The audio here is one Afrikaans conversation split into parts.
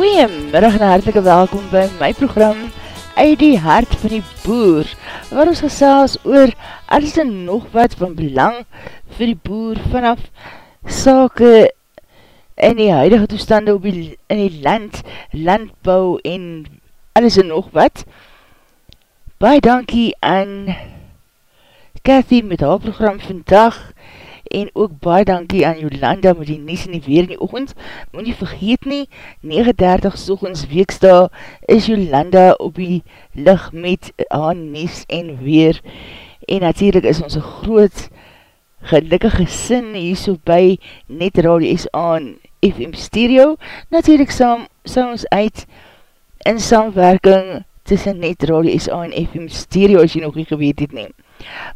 Goeiemiddag en hartelike welkom by my program uit die hart van die boer, waar ons gesels oor alles en nog wat van belang vir die boer vanaf sake in die huidige toestande op die, in die land, landbouw en alles en nog wat. Baie dankie aan Cathy met haar program vandag en ook baie dankie aan Jolanda met die nies en die weer in die oogend. Moet nie vergeet nie, 39 soegens weeksta is Jolanda op die licht met haar nies en weer. En natuurlijk is ons een groot gelukkige sin hier so by Net Radio SA en FM Stereo. Natuurlijk saam, saam ons uit in samwerking tussen Net Radio SA en FM Stereo as jy nog nie geweet het neem.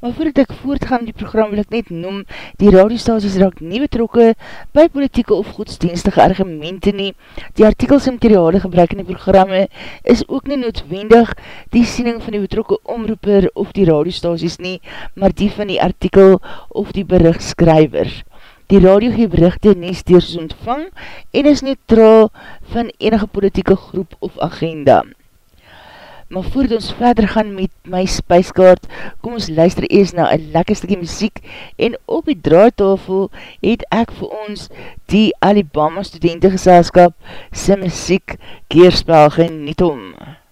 Maar voordat ek voortgaan die program wil ek net noem, die radiostasies raak nie betrokke by politieke of godsdienstige argumente nie. Die artikels en materiale gebruik in die programme is ook nie noodwendig die siening van die betrokke omroeper of die radiostasies nie, maar die van die artikel of die berichtskryver. Die radio gee berichte nie steers ontvang en is neutraal van enige politieke groep of agenda maar voordat ons verder gaan met my spijskaart, kom ons luister eers na een lekker stukje muziek en op die draaitafel het ek vir ons die Alabama studentengeselskap sy muziek keerspel geniet om. die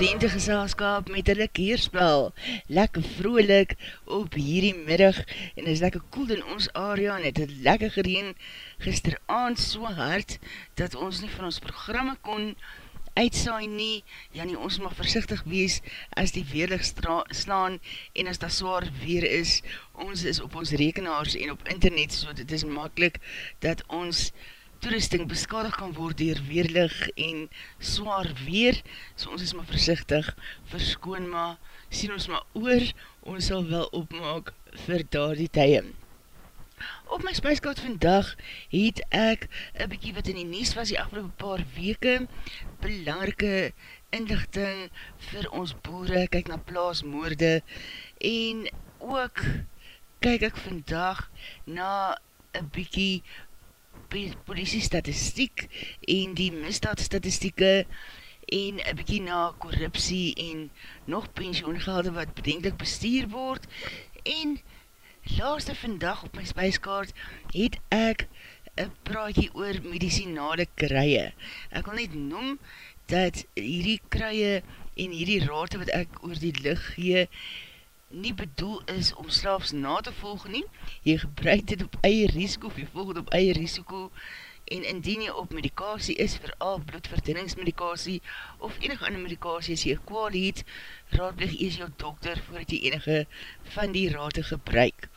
studente geselskap met hulle keerspel. Lekker vrolik op hierdie middag en is lekker koel in ons area en het het lekker gereen gisteravond so hard dat ons nie van ons programme kon uitsaai nie. Ja nie, ons mag versichtig wees as die weerlig slaan en as dat zwaar weer is. Ons is op ons rekenaars en op internet so dit is makkelijk dat ons toerusting beskadig kan word dier weerlig en zwaar weer, so ons is maar versichtig, verskoon maar, sien ons maar oor, ons sal wel opmaak vir daar die tye. Op my spijskaart vandag het ek een bykie wat in die nies was die afgelopen paar weke, belangrike inlichting vir ons boere, kyk na plaasmoorde, en ook kyk ek vandag na een bykie politie statistiek en die misdaad statistieke en een bykie na korruptie en nog pensioengelde wat bedenkelijk bestuur word en laaste vandag op my spijskaart het ek een praatje oor medicinale krye. Ek wil net noem dat hierdie krye en hierdie rate wat ek oor die licht gee nie bedoel is om slaafs na te volg nie, jy gebruik dit op eie risiko, of jy volg dit op eie risiko, en indien jy op medikasie is, vooral bloedverdinningsmedikasie, of enige ander medikasie as jy kwaal het, raadplig ees jou dokter, voordat jy enige van die rate gebruik.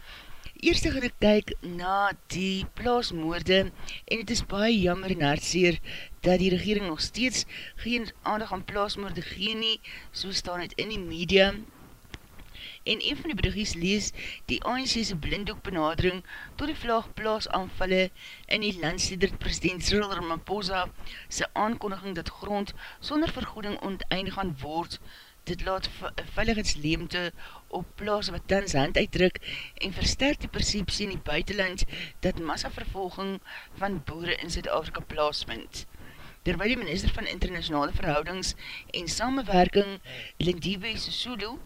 Eerste gaan ek kyk na die plaasmoorde, en het is baie jammer en hartseer, dat die regering nog steeds geen aandag aan plaasmoorde gee nie, so staan het in die media, en een van die berigies lees die ANC's blinddoek benadering tot die vlaagplaas aanvalle in die landstedert president Cyril Ramaphosa sy aankondiging dat grond sonder vergoeding onteind gaan word dit laat veiligheidsleemte op plaas wat tans hand uitdruk en versterk die perceptie in die buitenland dat massavervolging van boere in Zuid-Afrika plaasvind. Terwijl die minister van internationale verhoudings en samenwerking Lindiwe Sisulu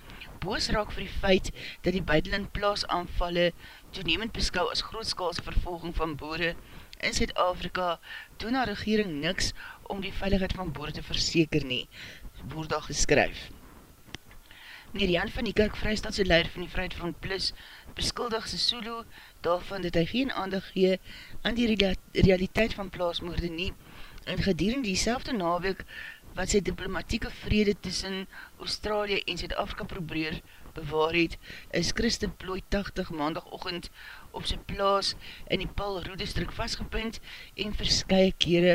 boos raak vir die feit dat die buitenland plaas aanvalle toenemend beskou as grootskaalse vervolging van boere in Zuid-Afrika doen haar regering niks om die veiligheid van boere te verseker nie, word al geskryf. Meneer Jan van die Kerk Vrijstadse leider van die Vrijheidfront Plus beskuldig Sisulu daarvan dat hy geen aandag gee aan die realiteit van plaasmoorde nie en gedierend die selfde naweek wat sy diplomatieke vrede tussen Australië en Zuid-Afrika probeer bewaar het, is Christen Plooi 80 maandagochtend op sy plaas in die Paul Roe district vastgepunt en verskye kere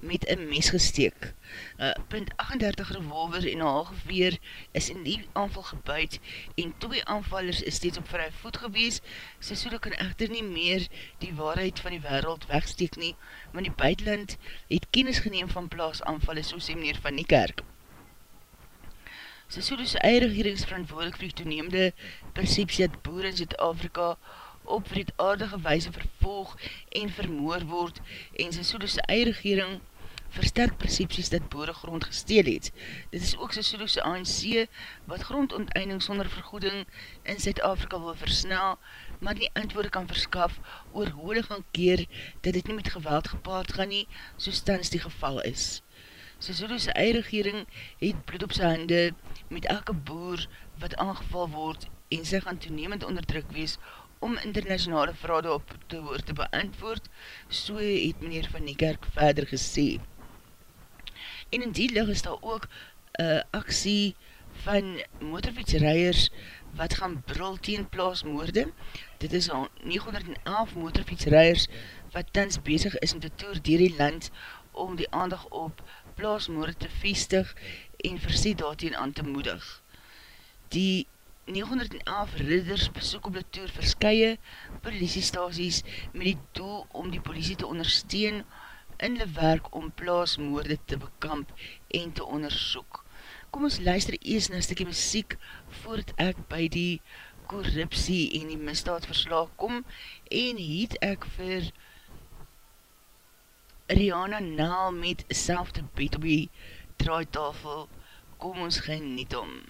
met een mes gesteek. Uh, punt 38 revolver en een halgeveer is in die aanval gebuid en twee aanvallers is steeds op vrij voet gewees. So kan echter nie meer die waarheid van die wereld wegsteek nie, want die buitenland het kennis geneem van plaas aanvallen, so sê meneer van die kerk. Sy so dus eie regeringsverantwoordelik vir die toenemde perceptie dat boer in Zuid-Afrika op vredaardige wijze vervolg en vermoor word en sy Soedose eie regering versterk percepties dat boere grond gesteel het. Dit is ook sy Soedose ANC wat grondonteinding sonder vergoeding in Zuid-Afrika wil versnel, maar nie antwoorde kan verskaf oor hulle gaan keer dat dit nie met geweld gepaard gaan nie, so stans die geval is. Sy Soedose eie regering het bloed op sy hande met elke boer wat aangeval word en sy gaan toenemend onderdruk wees om internationale vrade op te woord te beantwoord, so het meneer Van die Kerk verder gesê. En in die lig is daar ook uh, aksie van motorfietsrijers wat gaan brul teen plaasmoorde. Dit is al 911 motorfietsrijers wat tans bezig is om te toer dier die land om die aandag op plaasmoorde te vestig en versie daarteen aan te moedig. Die 911 ridders besoek op die toer verskye politiestasies met die doel om die politie te ondersteun in die werk om plaasmoorde te bekamp en te onderzoek. Kom ons luister eers na stikkie muziek voordat ek by die korruptie en die misdaadverslag kom en het ek vir Rihanna Naal met selfde beat op die draaitafel kom ons geniet om.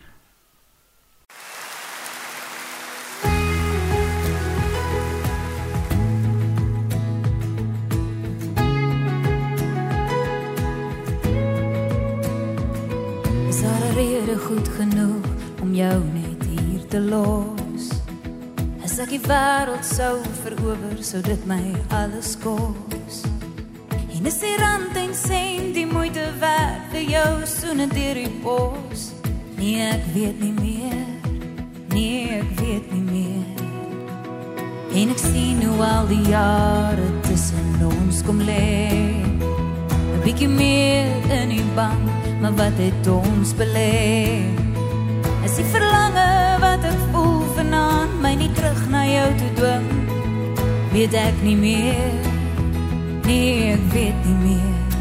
goed genoeg om jou net hier te los. As ek die wêreld sou verower, sou dit my alles kos. En is die rand en sent die moeite werd vir jou soene deur die pos? Nee, ek weet nie meer. Nee, ek weet nie meer. En ek sien hoe al die jare tussen ons kom lê. 'n Bietjie meer in die bank, maar wat het ons beleef? Is die verlange wat ek voel vanaand my nie terug na jou toe dwing? Weet ek nie meer nee, ek weet nie meer.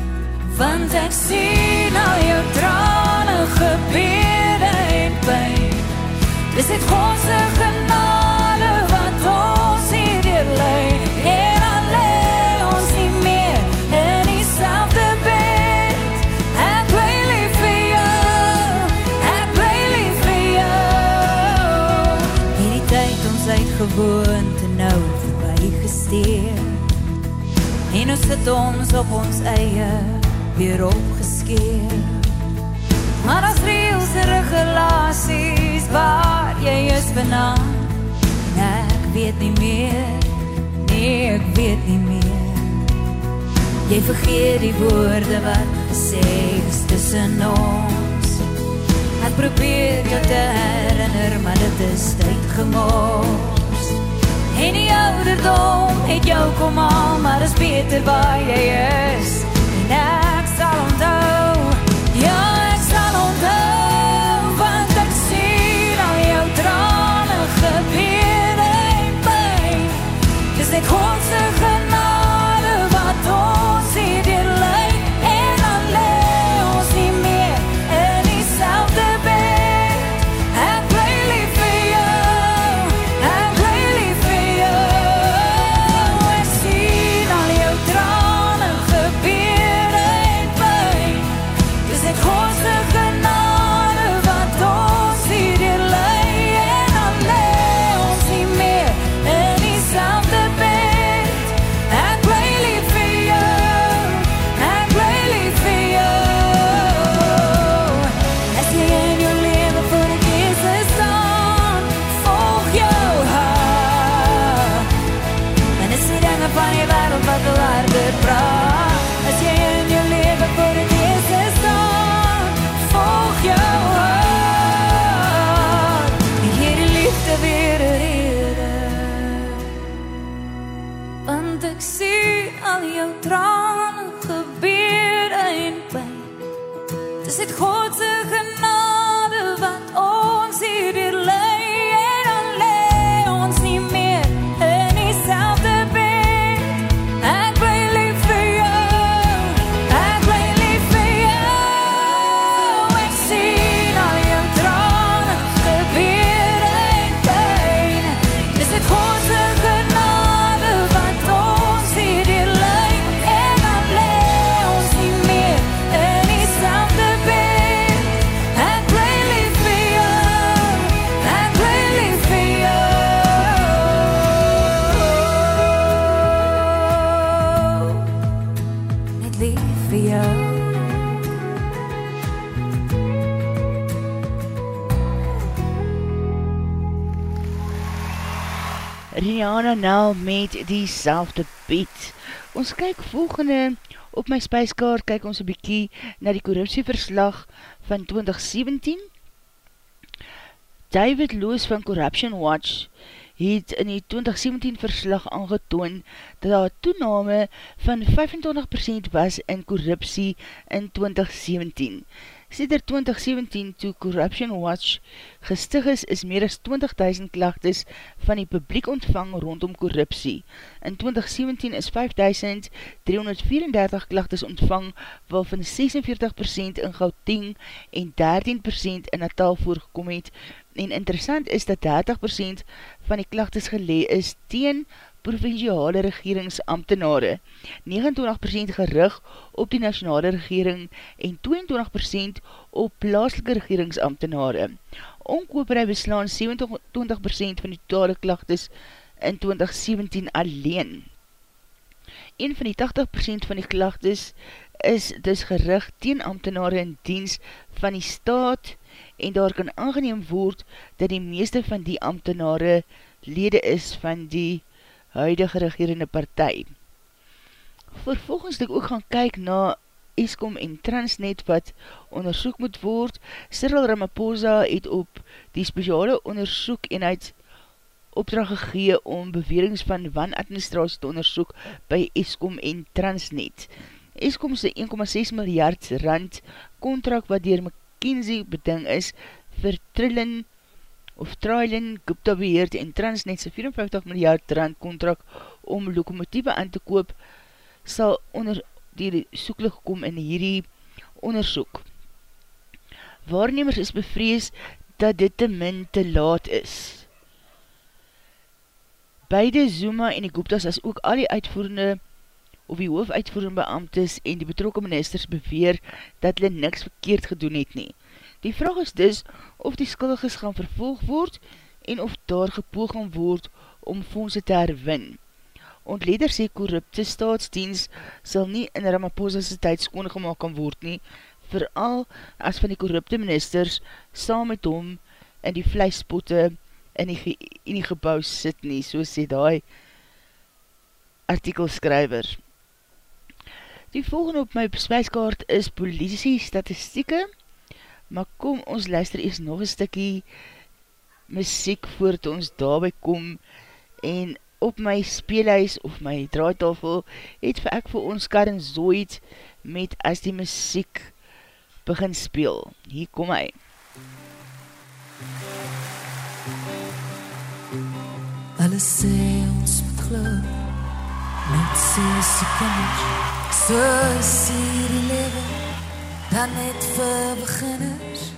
Want ek sien al jou trane gebede en pyn dis ek God se genade wat ons hier deur lei. En al lê ons nie meer in dieselfde bed. Ek bly lief vir jou. Ek bly lief vir jou. Hierdie tyd ons uitgewoonte nou verby gesteer Ons sit ons op ons eie weer opgeskeer. Maar as reëls en regulasies waar jy is vanaand, ek weet nie meer. Nee, ek weet nie meer. Jy vergeet die woorde wat gesê is tussen ons. Ek probeer jou te herinner, maar dit is tyd gemors. En die ouderdom het jou kom al, maar is beter waar jy is. En ek sal onthou, al jou trane, gebede en pyn. Dis dit God se Rihanna nou met die selfde beat. Ons kyk volgende op my spijskaart, kyk ons een bykie na die korruptieverslag van 2017. David Loos van Corruption Watch het in die 2017 verslag aangetoon dat daar toename van 25% was in korruptie in 2017. Sider 2017 toe Corruption Watch gestig is, is meer as 20.000 klachtes van die publiek ontvang rondom korruptie. In 2017 is 5.334 klachtes ontvang, waarvan 46% in Gauteng en 13% in Natal voorgekom het. En interessant is dat 30% van die klachtes gelee is teen provinciale regeringsambtenare, 29% gerig op die nationale regering en 22% op plaaslike regeringsambtenare. Onkoperij beslaan 27% van die totale klachtes in 2017 alleen. Een van die 80% van die klachtes is dus gerig teen ambtenare in diens van die staat en daar kan aangeneem word dat die meeste van die ambtenare lede is van die huidige regerende partij. Vervolgens het ek ook gaan kyk na Eskom en Transnet wat onderzoek moet word. Cyril Ramaphosa het op die speciale onderzoek eenheid opdracht gegee om bewerings van wanadministratie te onderzoek by Eskom en Transnet. Eskom se 1,6 miljard rand contract wat dier McKinsey beding is vir Trillin of Trillin Gupta beheerd en Transnet se 54 miljard rand contract om lokomotieve aan te koop sal onder die soeklig kom in hierdie onderzoek. Waarnemers is bevrees dat dit te min te laat is. Beide Zuma en die Guptas as ook al die uitvoerende of die hoofuitvoerende beamtes en die betrokke ministers beweer dat hulle niks verkeerd gedoen het nie. Die vraag is dus of die skuldiges gaan vervolg word en of daar gepoog gaan word om fondse te herwin. Ontleder sê korrupte staatsdienst sal nie in Ramaphosa's tyd skoongemaak kan word nie, vooral as van die korrupte ministers saam met hom in die vleispotte in die, in die gebouw sit nie, so sê die artikelskryver. Die volgende op my spijskaart is politie statistieke, maar kom ons luister eers nog een stikkie muziek voordat ons daarby kom en op my speelhuis of my draaitafel het vir ek vir ons Karen Zoid met as die muziek begin speel. Hier kom hy. Hulle sê ons moet geloof Net sê sy kinders So sê die lewe Dan net vir beginners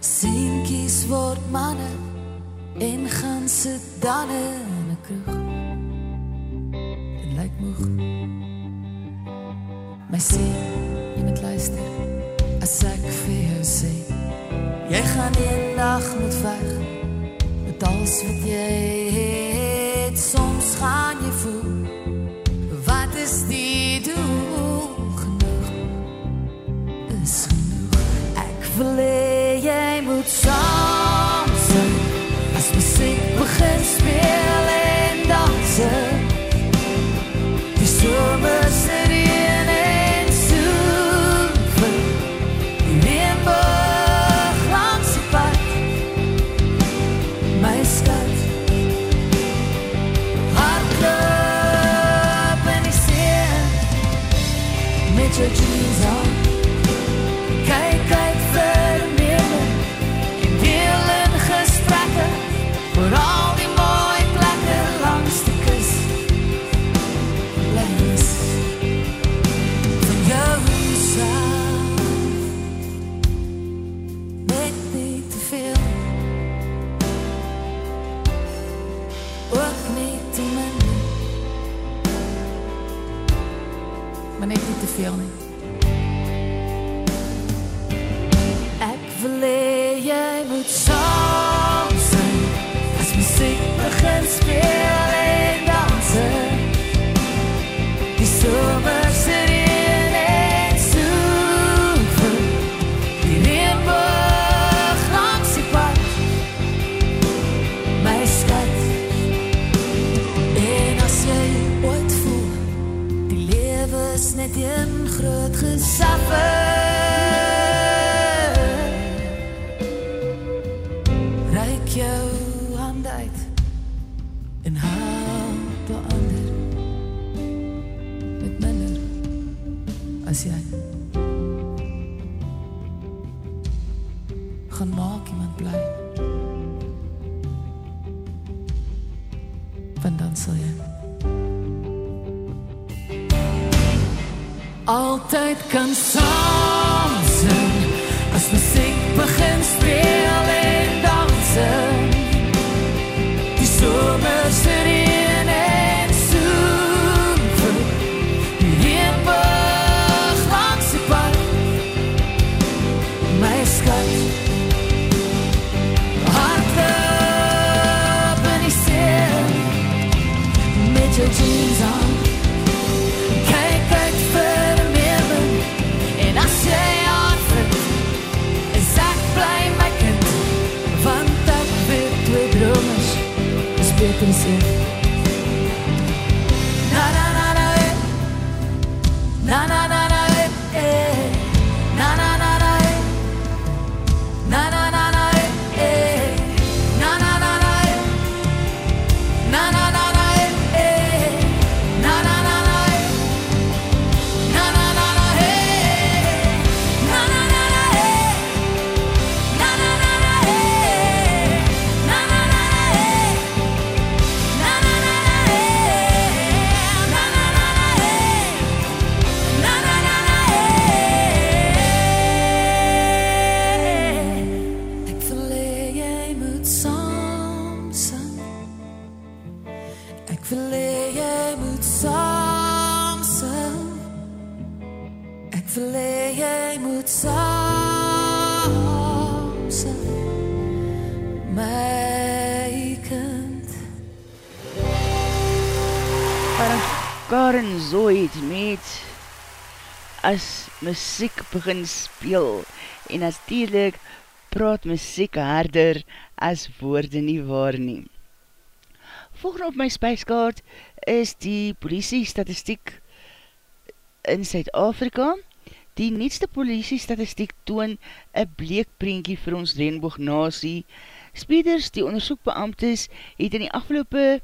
Sienkies word manne En gaan sit dan in een kroeg lyk moeg. My sê, jy moet luister. As ek vir jou sê, jy gaan een dag moet veg met alles wat jy het. Soms gaan jy Ek wil hee, jy moet gaan maak iemand bly. Want dan sal jy altyd kan saam sing as musiek begin crescer. Muziek begin speel en natuurlijk praat muziek harder as woorde nie waar nie. Volgende op my spijskaart is die politie statistiek in Suid-Afrika. Die nietste politie statistiek toon een bleekprentjie vir ons reenboog nasie. Speeders, die onderzoekbeamtes, het in die afgelopen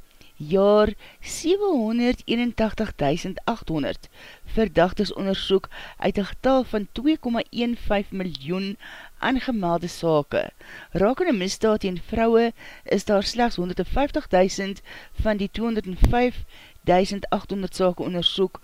jaar 781.800 verdachtes onderzoek uit een getal van 2,15 miljoen aangemelde sake. Rakende misdaad en vrouwe is daar slechts 150.000 van die 205.800 sake onderzoek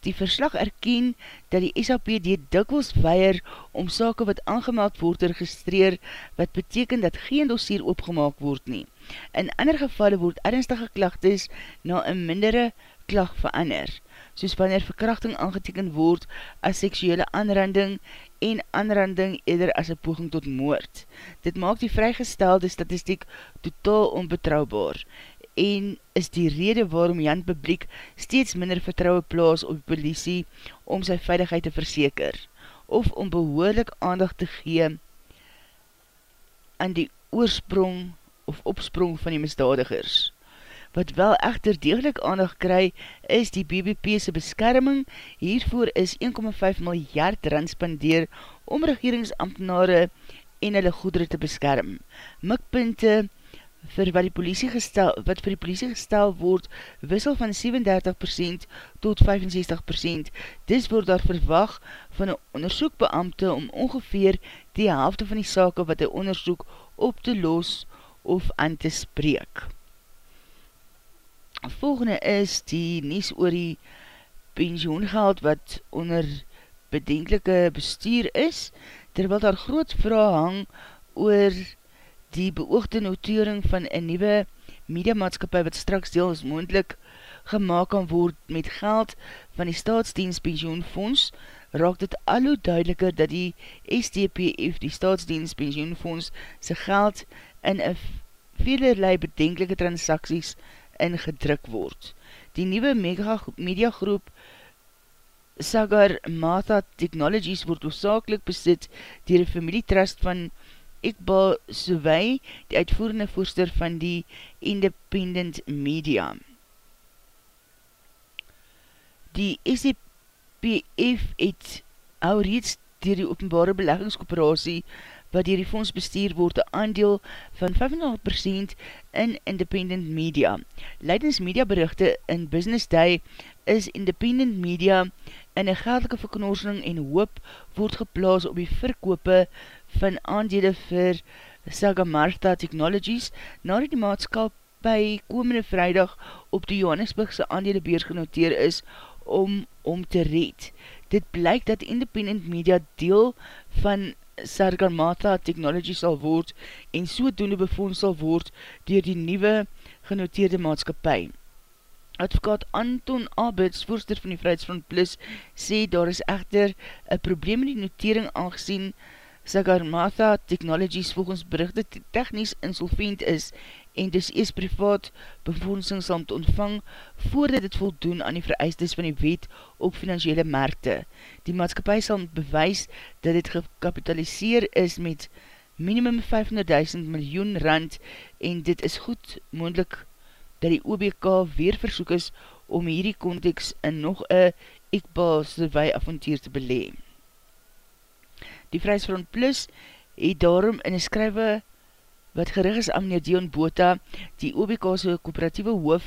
Die verslag erken dat die SAPD dikwels weier om sake wat aangemeld word te registreer, wat beteken dat geen dossier opgemaak word nie. In ander gevalle word ernstige klachtes na een mindere klag verander, soos wanneer verkrachting aangeteken word as seksuele aanranding en aanranding eerder as een poging tot moord. Dit maak die vrygestelde statistiek totaal onbetrouwbaar en is die rede waarom Jan Publiek steeds minder vertrouwe plaas op die politie om sy veiligheid te verseker, of om behoorlik aandag te gee aan die oorsprong of opsprong van die misdadigers. Wat wel echter degelijk aandag kry, is die BBP'se beskerming. Hiervoor is 1,5 miljard rand spandeer om regeringsambtenare en hulle goedere te beskerm. Mikpunte vir wat, die politie gestel, wat vir die politie gestel word, wissel van 37% tot 65%. Dis word daar verwag van een onderzoekbeamte om ongeveer die helfte van die sake wat die onderzoek op te los of aan te spreek. Volgende is die nies oor die pensioengeld wat onder bedenkelike bestuur is, terwyl daar groot vraag hang oor die beoogde notering van een nieuwe mediamaatskapie wat straks deel is moendlik gemaakt kan word met geld van die staatsdienstpensioenfonds, raak dit al hoe duideliker dat die SDPF, die staatsdienstpensioenfonds, sy geld in een velerlei bedenkelike transacties ingedruk word. Die nieuwe mediagroep Sagar Martha Technologies word oorzakelijk besit dier een familietrust van Iqbal Souwei, die uitvoerende voorster van die Independent Media. Die SCPF het hou reeds dier die openbare beleggingskooperatie wat dier die fonds bestuur word een aandeel van 5,5% in Independent Media. Leidens mediaberichte in Business Day is Independent Media in een geldelike verknorsing en hoop word geplaas op die verkope van aandele vir Sagamarta Technologies nadat die maatskap by komende vrijdag op die Johannesburgse aandelebeers genoteer is om om te red. Dit blyk dat Independent Media deel van Sargamata Technology sal word en sodoende befonds sal word dier die nieuwe genoteerde maatskapie. Advokaat Anton Abits, voorster van die Vrijheidsfront Plus, sê daar is echter een probleem in die notering aangezien Sagarmatha Technologies volgens berichte technisch insolvent is en dus eers privaat befondsing sal te ontvang voordat het voldoen aan die vereistes van die wet op financiële markte. Die maatskapie sal bewys dat dit gekapitaliseer is met minimum 500.000 miljoen rand en dit is goed moendlik dat die OBK weer versoek is om hierdie context in nog een ekbaal survey avontuur te beleem. Die Vrijsfront Plus het daarom in een skrywe wat gerig is aan meneer Dion Bota, die OBK'se kooperatieve hoof,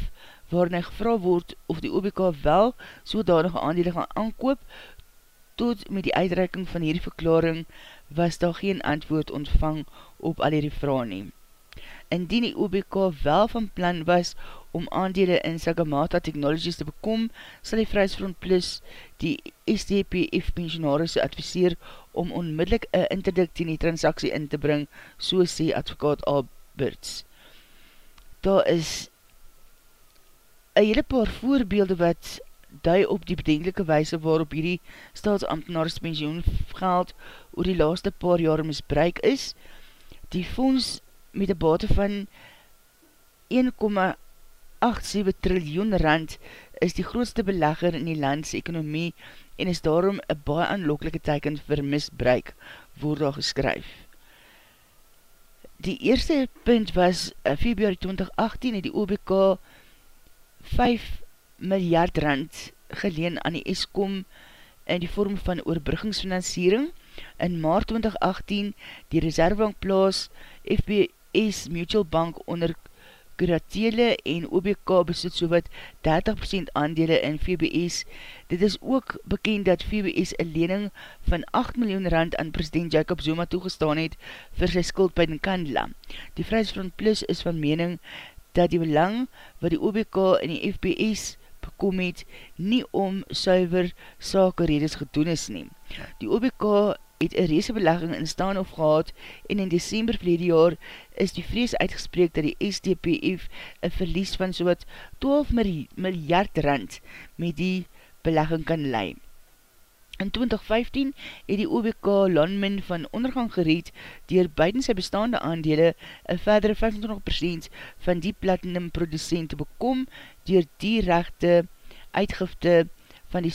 waarin hy gevra word of die OBK wel sodanige aandele gaan aankoop, tot met die uitreiking van hierdie verklaring was daar geen antwoord ontvang op al hierdie vraag neem. Indien die OBK wel van plan was om aandele in Sagamata Technologies te bekom, sal die Vrijsfront Plus die SDPF pensionarisse adviseer om onmiddellik een interdikt in die transaksie in te bring, so sê advokaat Alberts. Daar is een hele paar voorbeelde wat dui op die bedenkelike wijse waarop hierdie staatsambtenaars pensioen geld oor die laaste paar jaar misbruik is. Die fonds met een bate van 1,87 triljoen rand is die grootste belegger in die landse ekonomie en is daarom een baie aanlokelike teken vir misbruik, word daar geskryf. Die eerste punt was uh, februari 2018 het die OBK 5 miljard rand geleen aan die ESCOM in die vorm van oorbruggingsfinansiering. In maart 2018 die reservebank plaas FBS Mutual Bank onder kuratele en OBK besit so wat 30% aandele in VBS. Dit is ook bekend dat VBS een lening van 8 miljoen rand aan president Jacob Zuma toegestaan het vir sy skuld by Nkandla. Die Vrijheidsfront Plus is van mening dat die belang wat die OBK en die FBS bekom het, nie om suiver sake redes gedoen is neem. Die OBK het een reese belegging in staan of gehad en in december verlede jaar is die vrees uitgespreek dat die STPF een verlies van soot 12 miljard rand met die belegging kan lei. In 2015 het die OBK landmin van ondergang gereed dier buiten sy bestaande aandele een verdere 25% van die platinum producent te bekom dier die rechte uitgifte van die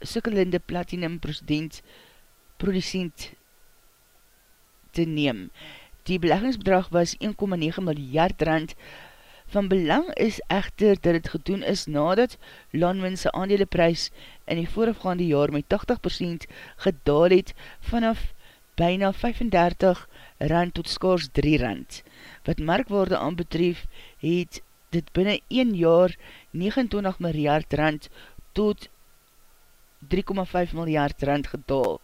sukkelende platinum producent producent te neem. Die beleggingsbedrag was 1,9 miljard rand. Van belang is echter dat het gedoen is nadat Landwinse aandeleprys in die voorafgaande jaar met 80% gedaal het vanaf byna 35 rand tot skaars 3 rand. Wat markwaarde aanbetref het dit binnen 1 jaar 29 miljard rand tot 3,5 miljard rand gedaal.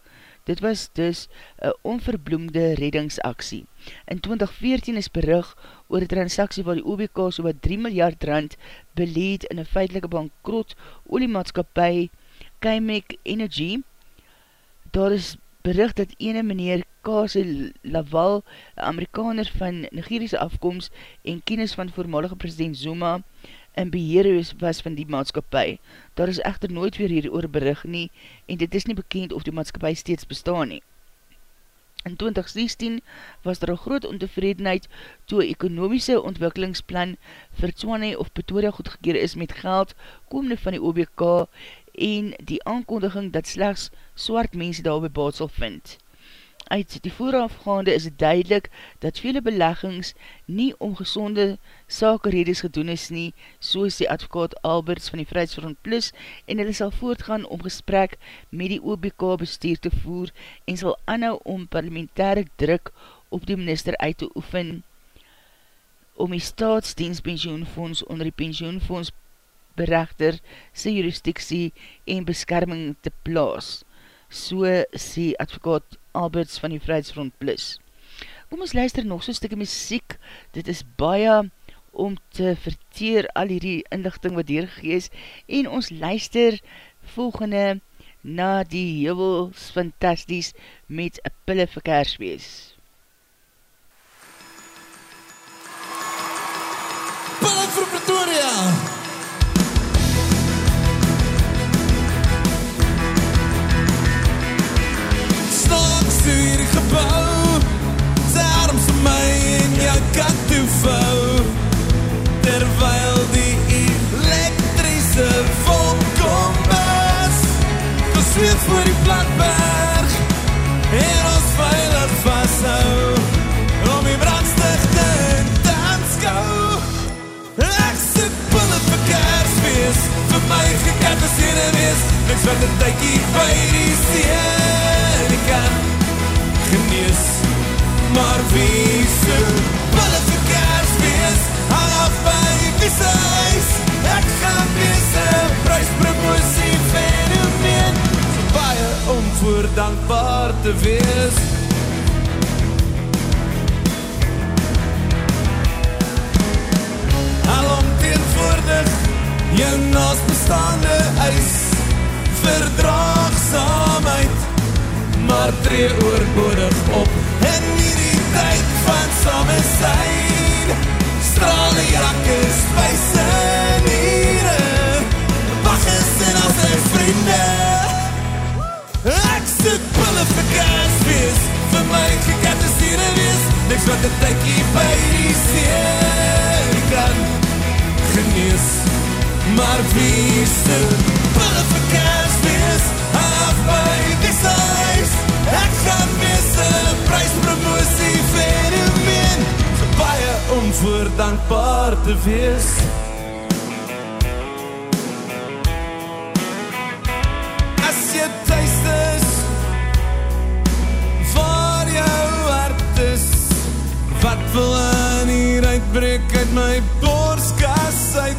Dit was dus een onverbloemde reddingsaksie. In 2014 is berig oor die transaksie waar die OBK so wat 3 miljard rand beleed in een feitelike bankrot oliemaatskapie Keimek Energy. Daar is bericht dat ene meneer Kase Laval, Amerikaner van Nigeriese afkomst en kennis van voormalige president Zuma, in beheer was van die maatskapie. Daar is echter nooit weer hier oor berig nie en dit is nie bekend of die maatskapie steeds bestaan nie. In 2016 was daar een groot ontevredenheid toe een ekonomiese ontwikkelingsplan vir Tswane of Pretoria goedgekeer is met geld komende van die OBK en die aankondiging dat slechts swart mense daar by baat sal vind. Uit die voorafgaande is het duidelik dat vele beleggings nie om gezonde sakeredes gedoen is nie, soos die advokaat Alberts van die Vrijheidsfront Plus, en hulle sal voortgaan om gesprek met die OBK bestuur te voer en sal anhou om parlementaire druk op die minister uit te oefen om die staatsdienstpensioenfonds onder die pensioenfonds berechter sy jurisdiksie en beskerming te plaas. So sê advokaat Alberts van die Vrijheidsfront Plus. Kom ons luister nog so'n stikkie muziek, dit is baie om te verteer al hierdie inlichting wat hier gees, en ons luister volgende na die hevels fantasties met a pille vir kerswees. Pille vir Pretoria! Gebou. Sy arms om my en jou kat toe vou. Terwyl die elektrische volk kom bas Gesweet voor die platberg En ons veilig vasthou Om die brandstichte in danskou Ek sit pulle vir kersfeest Vir my gekette sene wees Niks wat een tykie by die kan genees. Maar wie se Wille vir kersfeest Hang af by wie se huis. Ek gaan wees een prijspromotie fenomeen. So baie om voor dankbaar te wees. Alom teenvoordig Jou naast bestaande eis Verdraagsamheid maar tree oorbodig op. In hierdie tyd van samensijn Strale jakke, spijse nieren Wacht is en vriende. Ek soek pille vir kersfeest Vir my gekette siere wees Niks wat een tykie by die seer kan genees. Maar wie soek pille vir kersfeest Af by die size. Ek gaan wees een prijspromotie fenomeen Vir baie om voor dankbaar te wees. Wil in hier uitbreek uit my borskas uit?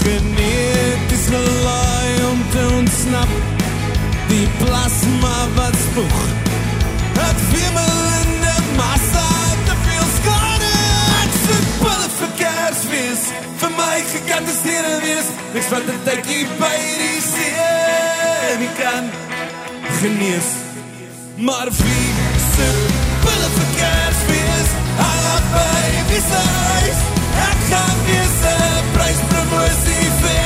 Geneties gelaai te ontsnap Die plasma wat spoeg. Het wemelende massa te veel skade Ek soek pille vir kersfeest Vir my gekante stenen wees. Niks wat een tykie by die steen kan genees. Maar wie soek pille vir kersfeest is huis. Ek gaan wees een prijspromotie fenomeen So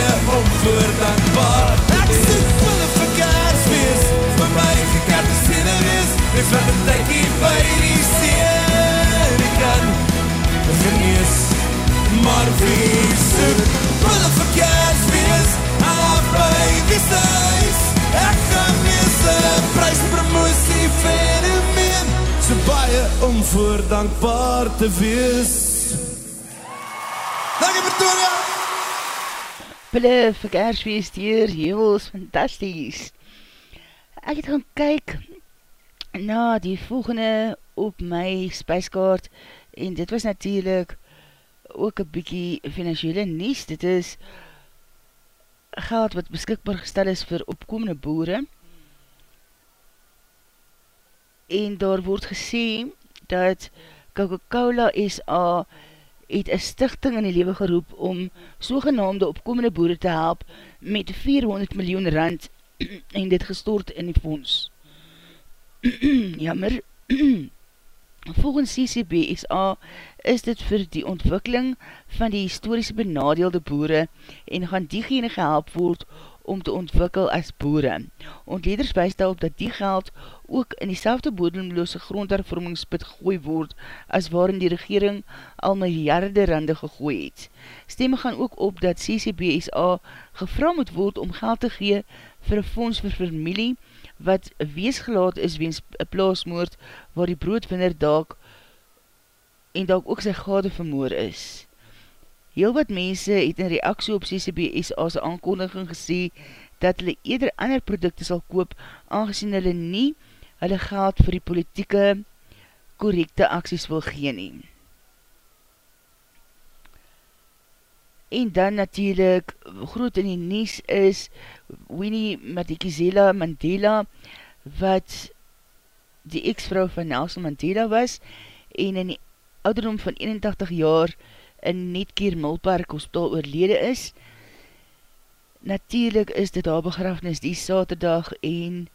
baie om voor dankbaar Ek soek volle vir kersfeest Vir my gekerte sene wees Ek wat een tykie by die sene kan genees Maar wie soek volle vir kersfeest Af by die huis Ek gaan wees een prijspromotie fenomeen. So baie om voor dankbaar te wees. Pille vir kersfeest hier, heel is fantasties. Ek het gaan kyk na die volgende op my spijskaart en dit was natuurlijk ook een bykie financiële nies. Dit is geld wat beskikbaar gestel is vir opkomende boere en daar word gesê dat Coca-Cola SA het een stichting in die lewe geroep om sogenaamde opkomende boere te help met 400 miljoen rand en dit gestort in die fonds. Jammer. Volgens CCB SA is dit vir die ontwikkeling van die historische benadeelde boere en gaan diegene gehelp word om te ontwikkel as boere. Ontleders bijstel dat die geld ook in die selfde bodemloose grondhervormingspit gegooi word as waarin die regering al miljarde rande gegooi het. Stemme gaan ook op dat CCBSA gevra moet word om geld te gee vir een fonds vir familie wat weesgelaat is weens een plaasmoord waar die broodwinner daak en daak ook sy gade vermoor is. Heel wat mense het in reaksie op CCBS as aankondiging gesê dat hulle eerder ander producte sal koop aangezien hulle nie hulle geld vir die politieke korrekte acties wil gee neem. En dan natuurlijk, groot in die nies is Winnie Madikizela Mandela, wat die ex-vrou van Nelson Mandela was, en in die ouderdom van 81 jaar in Netkeer Mulpark hospitaal oorlede is. Natuurlijk is dit haar begrafnis die saterdag en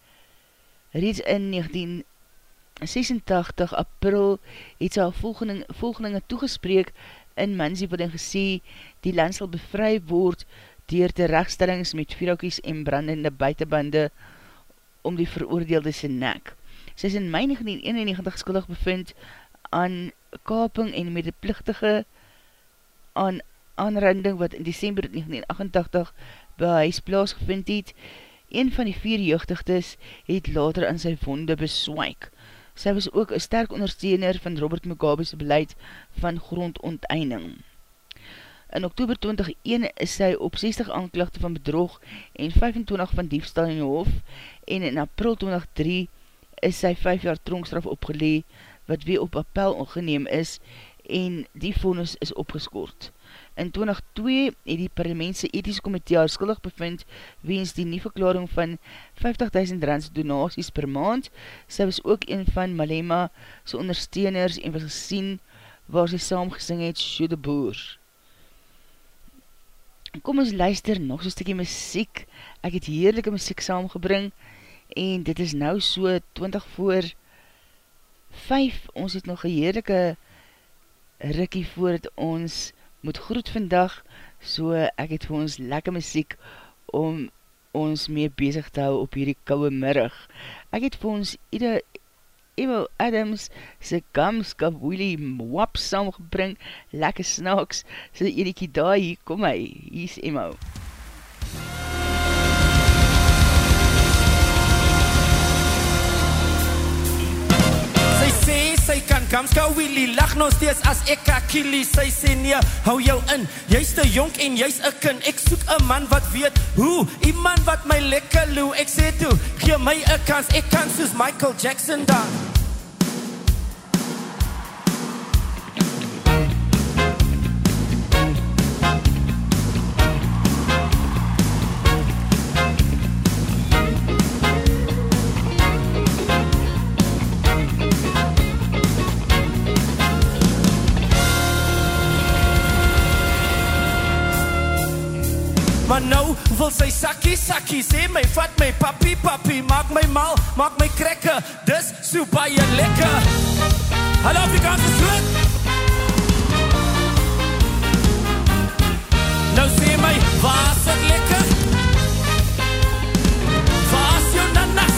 reeds in 1986 april het sy al volgelinge, volgelinge toegespreek in Mansie wat in gesê die land sal bevry word dier de rechtstellings met vieraukies en brandende buitenbande om die veroordeelde sy nek. Sy is in mei 1991 skuldig bevind aan kaping en met die plichtige aan aanranding wat in december 1988 by huis plaasgevind het. Een van die vier jeugdigdes het later aan sy wonde beswaik. Sy was ook een sterk ondersteuner van Robert Mugabe's beleid van grondonteinding. In oktober 2001 is sy op 60 aanklachte van bedrog en 25 van diefstal in die hof en in april 2003 is sy 5 jaar tronkstraf opgelee wat weer op appel ongeneem is en die vonus is opgeskoord. In 2002 het die parlementse ethische komitee haar skuldig bevind weens die nie verklaring van 50.000 rands donaties per maand. Sy was ook een van Malema sy ondersteuners en was gesien waar sy saam gesing het, Sjoe de Boer. Kom ons luister nog so'n stikkie muziek. Ek het heerlijke muziek saamgebring en dit is nou so 20 voor 5. Ons het nog een heerlijke rikkie voordat ons moet groet vandag, so ek het vir ons lekker muziek om ons mee bezig te hou op hierdie kouwe middag. Ek het vir ons ieder Emo Adams sy Gamska Willie Mwap saamgebring, lekker snacks, sy eniekie daar, hier kom hy, hier is Emo. Sy Gamska Willie lag nog steeds as ek Akili sê nee hou jou in jy's te jonk en jy's 'n kind. Ek soek 'n man wat weet hoe iemand wat my lekker lou. Ek sê toe gee my 'n kans. Ek kan soos Michael Jackson dan wil sy sakkie sakkie sê my vat my papi papi maak my mal maak my krekke. Dis so baie lekker. Hallo Afrikaans is goed Nou sê my was dit lekker? Was jou nanas?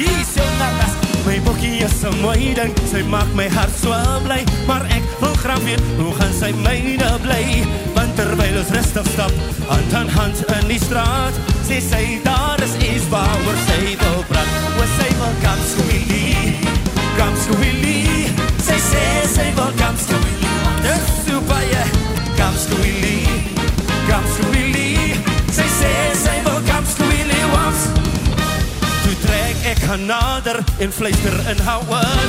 Hier is jou nanas. My bokkie is so mooi ding Sy maak my hart so blij. Maar ek wil graag weet Hoe gaan sy myne bly Terwijl ons rustig stap Hand aan hand in die straat. Sê sy daar is iets waar oor sy wil praat. Oor sy wil kam squealie Kam squealie Sy sê sy wil kam squealie Dis so baie Kam squealie Kam squealie Sy sê sy wil kam squealie wams Toe trek ek haar nader En fluister in haar oor.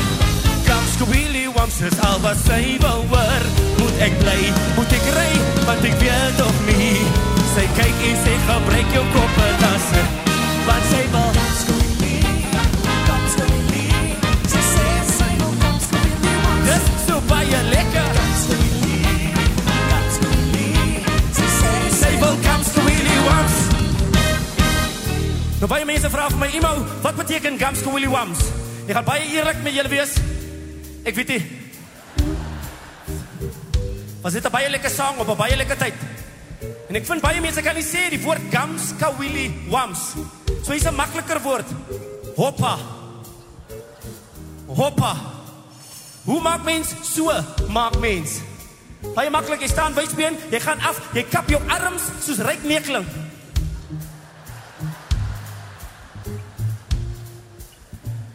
Kam squealie wams is al wat sy wil hoor. Moet ek bly, moet ek ry Want ek weet of nie Sy kyk en sê gebruik jou kop en tasse Want sy wil Dis so baie lekker Sy wil kam squealie wams Nou baie mense vraag my Imo, wat beteken Gamsko Willy Wams? Ek gaan baie eerlik met julle wees. Ek weet nie. Was dit 'n baie lekker sang op 'n baie lekker tyd? En ek vind baie mense kan nie sê die woord Gamska Willy Wams. So is 'n makliker woord. Hoppa. Hoppa. Hoe maak mens so? Maak mens. Baie maklik, jy staan wysbeen, jy gaan af, jy kap jou arms soos ryk neekling.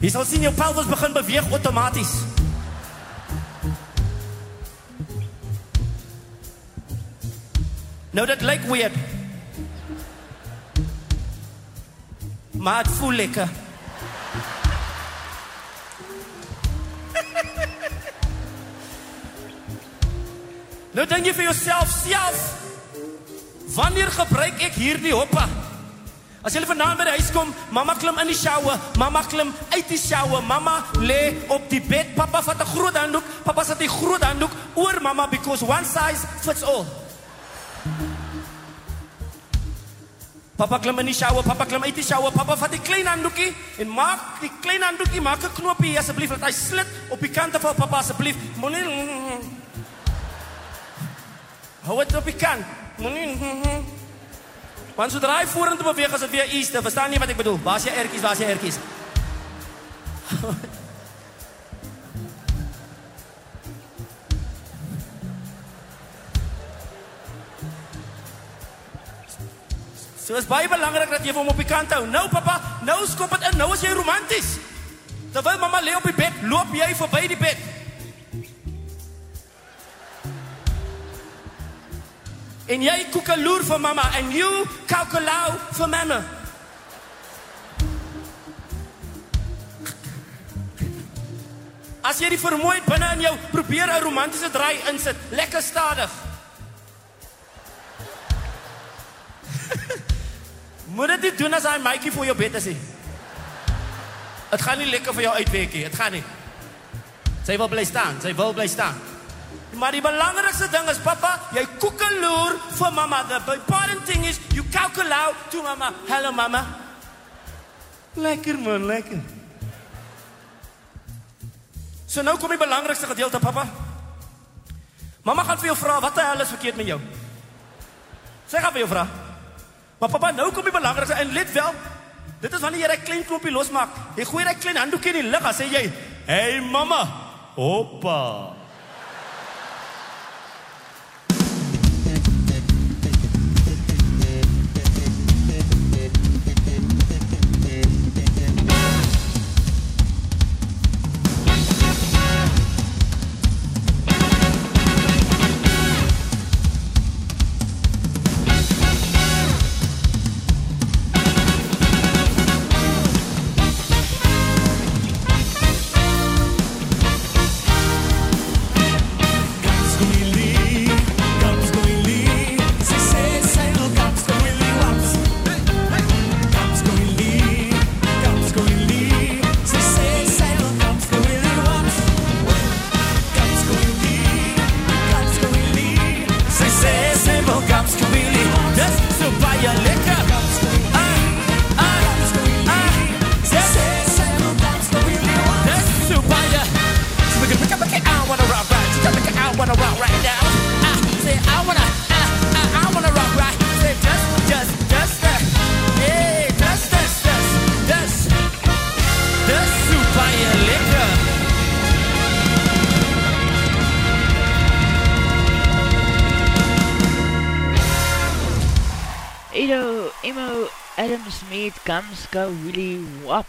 Jy sal sien jou pelvis begin beweeg outomaties. Nou dit lyk weird. Maar het voel lekker. nou dink jy vir jouself self, wanneer gebruik ek hierdie hoppa? As jy vanaand by die huis kom, mamma klim in die shower, mamma klim uit die shower, mamma lê op die bed, pappa vat 'n groot handdoek, pappa sit 'n groot handdoek oor mamma because one size fits all. Pappa klim in die shower, pappa klim uit die shower, pappa vat die klein handdoekie en maak die klein handdoekie maak 'n knoopie asseblief dat hy slit op die kante van pappa asseblief. Moenie Hou dit op die kant. Moenie Want sodra hy vorentoe beweeg as dit weer Easter, verstaan jy wat ek bedoel? Waar's jy ertjies? Waar's jy ertjies? So is baie belangrik dat jy hom op die kant hou. Nou pappa, nou skop dit in. Nou is jy romanties. Terwyl mamma lê op die bed, loop jy verby die bed. En jy koekeloer vir mamma en jy kalkulou vir mamma. As jy die vermoeid binne in jou probeer 'n romantiese draai insit, lekker stadig. Moet dit nie doen as hy maatjie vir jou bed is nie. Dit gaan nie lekker vir jou uitwerk nie. Dit gaan nie. Sy wil bly staan. Sy wil bly staan. Maar die belangrikste ding is pappa, jy koekeloer vir mamma. The important thing is you calculate to mamma. Hello mamma. Lekker man, lekker. So nou kom die belangrikste gedeelte pappa. Mamma gaan vir jou vra wat die hel is verkeerd met jou. Sê gaan vir jou vra. Maar papa, nou kom die belangrikste en let wel. Dit is wanneer jy 'n klein knoppie losmaak. Jy gooi daai klein handdoekie in die lug en sê jy, "Hey mamma, hoppa." Gamska Willy Wap.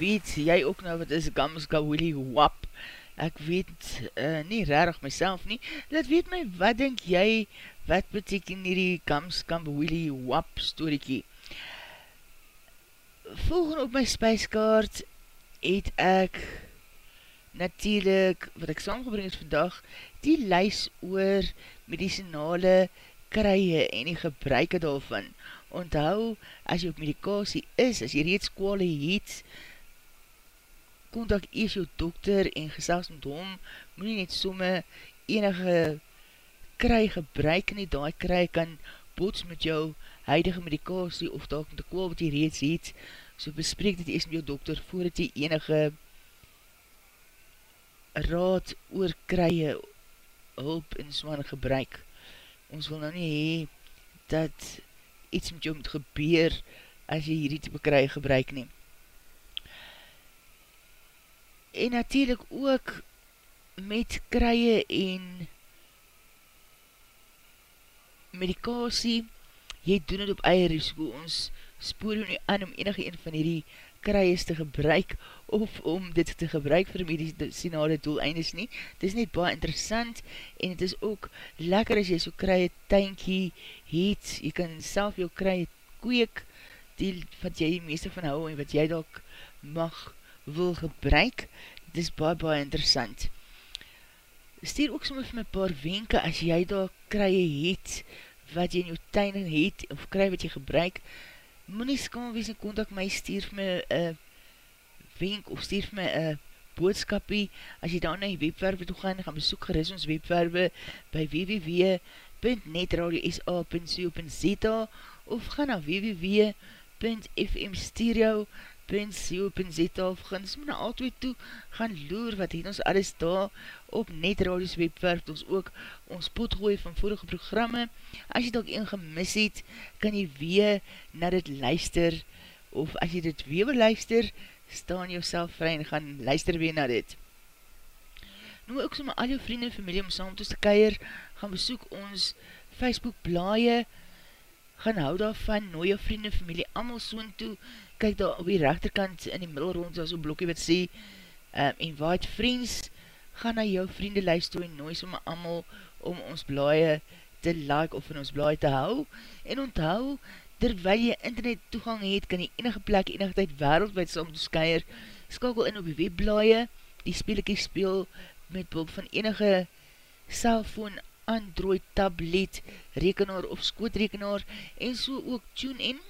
Weet jy ook nou wat is Gamska Willy Wap? Ek weet uh, nie rarig myself nie. Laat weet my, wat denk jy, wat beteken hierdie Gamska Willy Wap storiekie? Volgende op my spijskaart het ek natuurlijk, wat ek saamgebring het vandag, die lys oor medicinale krye en die gebruike daarvan. Onthou, as jy op medikasie is, as jy reeds kwale het, kontak eers jou dokter en gesels met hom, moet nie net somme enige kry gebruik nie, die kry kan bots met jou huidige medikasie of dalk met die kwal wat jy reeds het, so bespreek dit eers met jou dokter voordat jy enige raad oor krye hulp en swan gebruik. Ons wil nou nie hee, dat iets met jou moet gebeur, as jy hierdie type kry gebruik neem. En natuurlijk ook, met krye en medikasie, jy doen het op eie risiko, ons spoor jou nie aan om enige een van hierdie kryes te gebruik of om dit te gebruik vir medicinale doeleindes nie. Het is net baie interessant en het is ook lekker as jy so krye tuinkie het. Jy kan self jou krye kweek die wat jy die meeste van hou en wat jy dalk mag wil gebruik. Het is baie baie interessant. Stuur ook soms vir my paar wenke as jy daar krye het wat jy in jou tuin het of kry wat jy gebruik moet nie skam wees en kontak my, stuur my een wenk of stuur my een boodskapie, as jy daar na die webwerwe toe gaan, gaan besoek geris ons webwerwe by www.netradiosa.co.za of gaan na www.fmstereo.co.za www.co.za of gaan ons na altyd toe gaan loer wat het ons alles daar op Netradios webwerf ons ook ons pot gooi van vorige programme. As jy dalk een gemis het kan jy weer na dit luister of as jy dit weer luister staan jou vry en gaan luister weer na dit. Nou ook so my al jou vrienden en familie om saam te keier gaan besoek ons Facebook blaie gaan hou daarvan, nooi jou vrienden, familie, allemaal soon toe, kyk daar op die rechterkant in die middel rond, so een blokkie wat sê, um, invite friends, ga na jou vrienden lijst toe en nooi somme allemaal om ons blaie te like of in ons blaie te hou, en onthou, terwijl jy internet toegang het, kan jy enige plek, enige tyd wereldwijd saam te skyer, skakel in op die webblaie, die speelikie speel met behulp van enige cellfoon Android tablet, rekenaar of skootrekenaar en so ook TuneIn.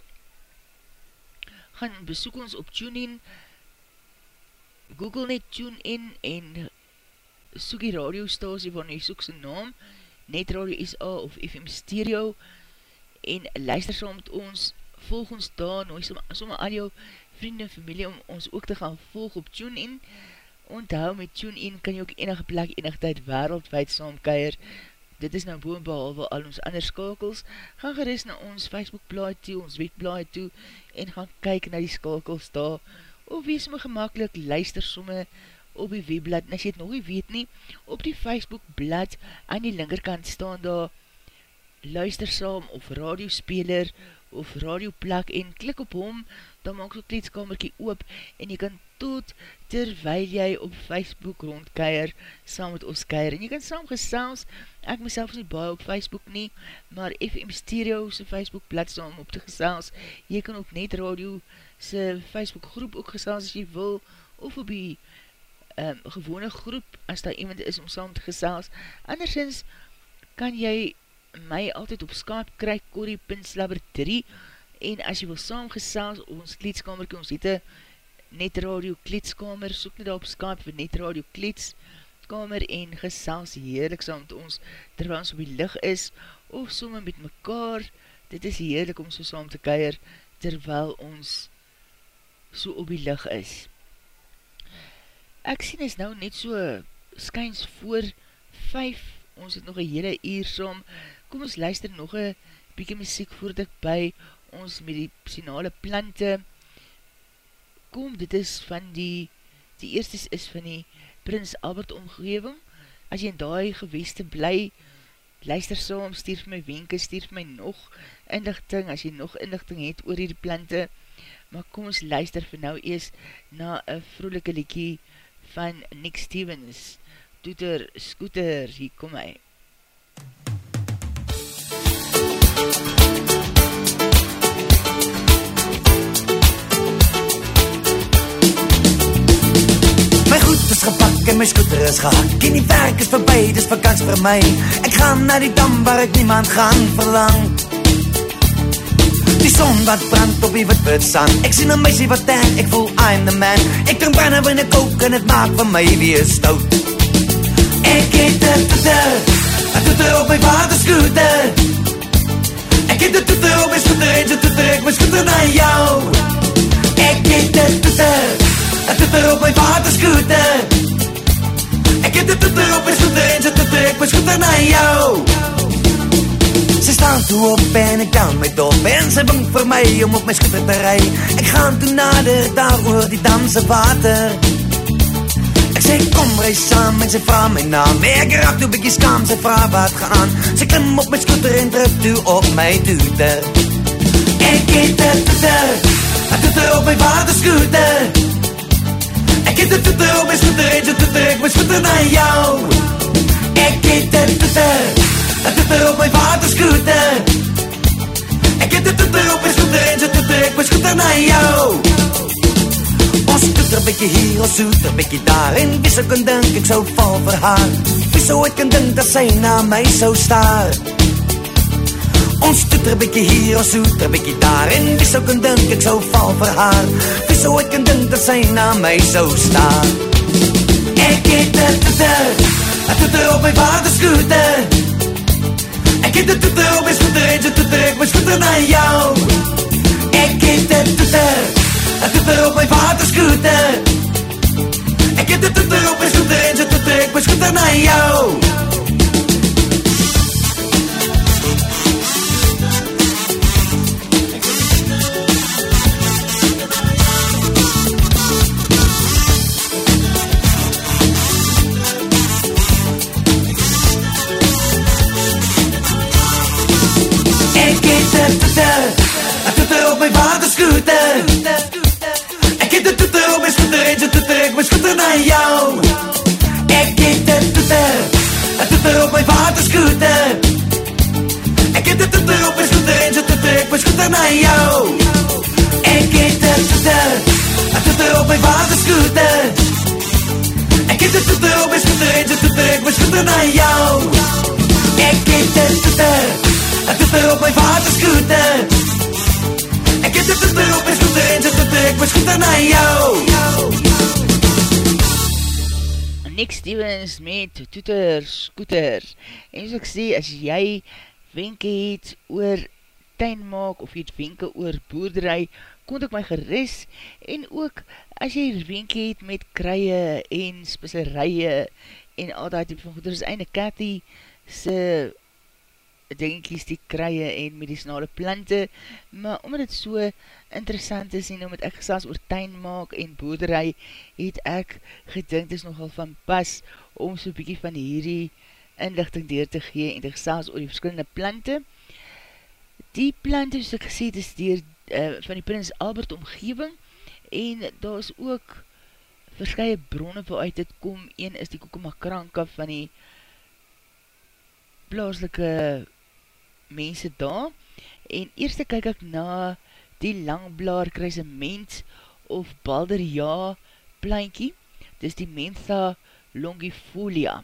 Gaan besoek ons op TuneIn, Google net TuneIn en soek die radiostasie van jy soek sy naam, Net Radio SA of FM Stereo en luister saam met ons, volg ons daar, nou som, somme al jou vrienden en familie om ons ook te gaan volg op TuneIn. Onthou met TuneIn kan jy ook enige plek, enige tyd wereldwijd saam keir dit is nou boon behalwe al ons ander skakels, gaan gerust na ons Facebookblaai toe, ons weblaai toe, en gaan kyk na die skakels daar, of wees my gemakkelijk luister somme op die webblad, en as jy het nog nie weet nie, op die Facebookblad aan die linkerkant staan daar, luister saam of radiospeler of radioplak en klik op hom, dan maak so kleedskamerkie oop en jy kan tot terwyl jy op Facebook rondkeier saam met ons keier. En jy kan saam gesels, ek myself nie baie op Facebook nie, maar FM Stereo sy Facebook blad saam op te gesels. Jy kan op Net Radio sy Facebook groep ook gesels as jy wil, of op die um, gewone groep, as daar iemand is om saam te gesels. Andersens kan jy my altyd op Skype kry, Corrie.slabber3, en as jy wil saamgesels, ons kleedskamerkie, ons een net radio kleedskamer, soek nie daar op Skype vir net radio kleedskamer, en gesels heerlik saam met ons, terwijl ons op die licht is, of somme met mekaar, dit is heerlik om so saam te keir, terwyl ons so op die licht is. Ek sien is nou net so skyns voor 5, ons het nog een hele uur saam, kom ons luister nog een bykie muziek voordat ek by ons medicinale plante kom, dit is van die die eerste is van die Prins Albert omgeving, as jy in die geweste bly, luister saam, stuur my wenke, stuur my nog inlichting, as jy nog inlichting het oor die plante, maar kom ons luister vir nou eers na een vroelike liekie van Nick Stevens, toeter, scooter, hier kom hy. My is gepak en my scooter is gehak En die werk is voorbij, dis vakants vir my Ek gaan na die dam waar ek niemand gaan verlang. Die son wat brand op die wit wit sand Ek sien een meisie wat denk, ek voel I'm the man. Ek drink branden in die kook en het maak van my weer stout Ek het een toeter, een toeter op my waterscooter. Ek het een toeter op my scooter en so toeter ek my scooter na jou. Ek het een toeter, een toeter op my waterscooter Ek het toeter op my scooter en so toeter ek my scooter na jou. Sy staan toe op en ek down my dop En sy bing vir my om op my scooter te rij Ek gaan toe nader daar oor die damse water. Ek sê kom reis saam. En sy vraag my naam. Ek raak toe bykie skam, sy vraag wat gaan? Sy klim op my scooter en druk toe op my toeter. Ek het een toeter, een toeter op my Ek het een toeter op my scooter en so toeter ek my scooter na jou. Ek het een toeter, een toeter op my waterscooter. Ek het een toeter op my scooter en so toeter ek my scooter na jou. Ons toeter bykie hier, ons toeter bykie daar. En wie so kan dink ek sou val vir haar Wie so ooit kan dink dat sy na my sou staar Ons toeter bykie hier, ons toeter bykie daar. En wie sou kan dink ek sou val vir haar. Wie sou ooit kan dink dat sy na my sou staan? Ek het een toeter, een toeter op my waterscooter Ek het een toeter op my scooter en so toeter ek my scooter na jou. Ek het een toeter, een toeter op my waterscooter Ek het een toeter op my scooter en so toeter ek my scooter na jou my waterscooter Ek het een toeter op my scooter en so toeter ek my scooter na jou. Ek het een toeter, een toeter op my waterscooter. Ek het een toeter op my scooter en so toeter ek my scooter na jou. Ek het een toeter, een toeter op my waterscooter. Ek het een toeter op my scooter en so toeter ek my scooter na jou. Ek het een toeter, een toeter op my waterscooter Het een toeter op my scooter en so toeter ek my scooter na jou Nick Stevens met Toeter Scooter. En soos ek sê, as jy wenke het oor tuin maak, of jy het wenke oor boerderij, kon ek my geris, en ook as jy wenke het met krye en spisserije, en al die type van goeders, einde Cathy se dingetjies, die kruie en medicinale plante, maar omdat het so interessant is en omdat ek gesels oor tuin maak en boerderij, het ek gedink is nogal van pas om so'n bykie van hierdie inlichting deur te gee en te gesels oor die verskillende plante. Die plante, soos ek gesê, is dier uh, van die Prins Albert omgeving en daar is ook verskye bronne waaruit dit kom. Een is die kokomakranka van die plaaslike mense daar, en eerste kyk ek na die langblaar kruisement of balderja plankie, dis die Mentha longifolia.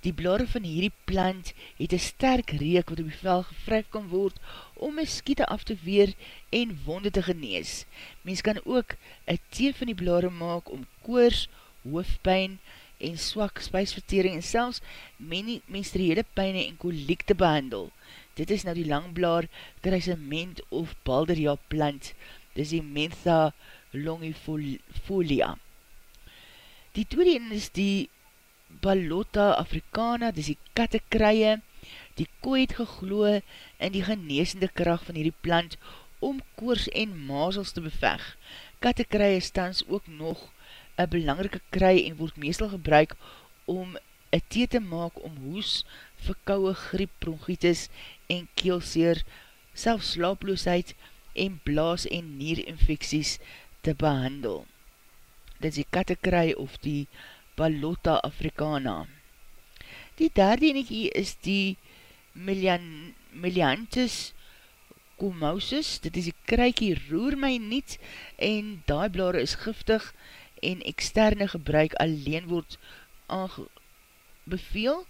Die blare van hierdie plant het een sterk reek wat op die vel gevryf kan word om miskiete af te weer en wonde te genees. Mens kan ook een thee van die blare maak om koors, hoofdpijn en swak spijsvertering en selfs menstruele pijne en koliek te behandel. Dit is nou die langblaar kruisement of balderja plant. Dit is die Mentha longifolia. Die tweede is die Balota africana, dit is die kattekrye. Die kooi het gegloe in die geneesende kracht van hierdie plant om koors en mazels te beveg. Kattekrye stans ook nog een belangrike kry en word meestal gebruik om een thee te maak om hoes, verkouwe, griep, bronchitis en keelseer, selfs slaaploosheid en blaas en nierinfecties te behandel. Dit is die kattekry of die Balota africana. Die derde enekie is die Meliantis comausis, dit is die kruikie roer my niet en die blare is giftig en externe gebruik alleen word aangebeveel,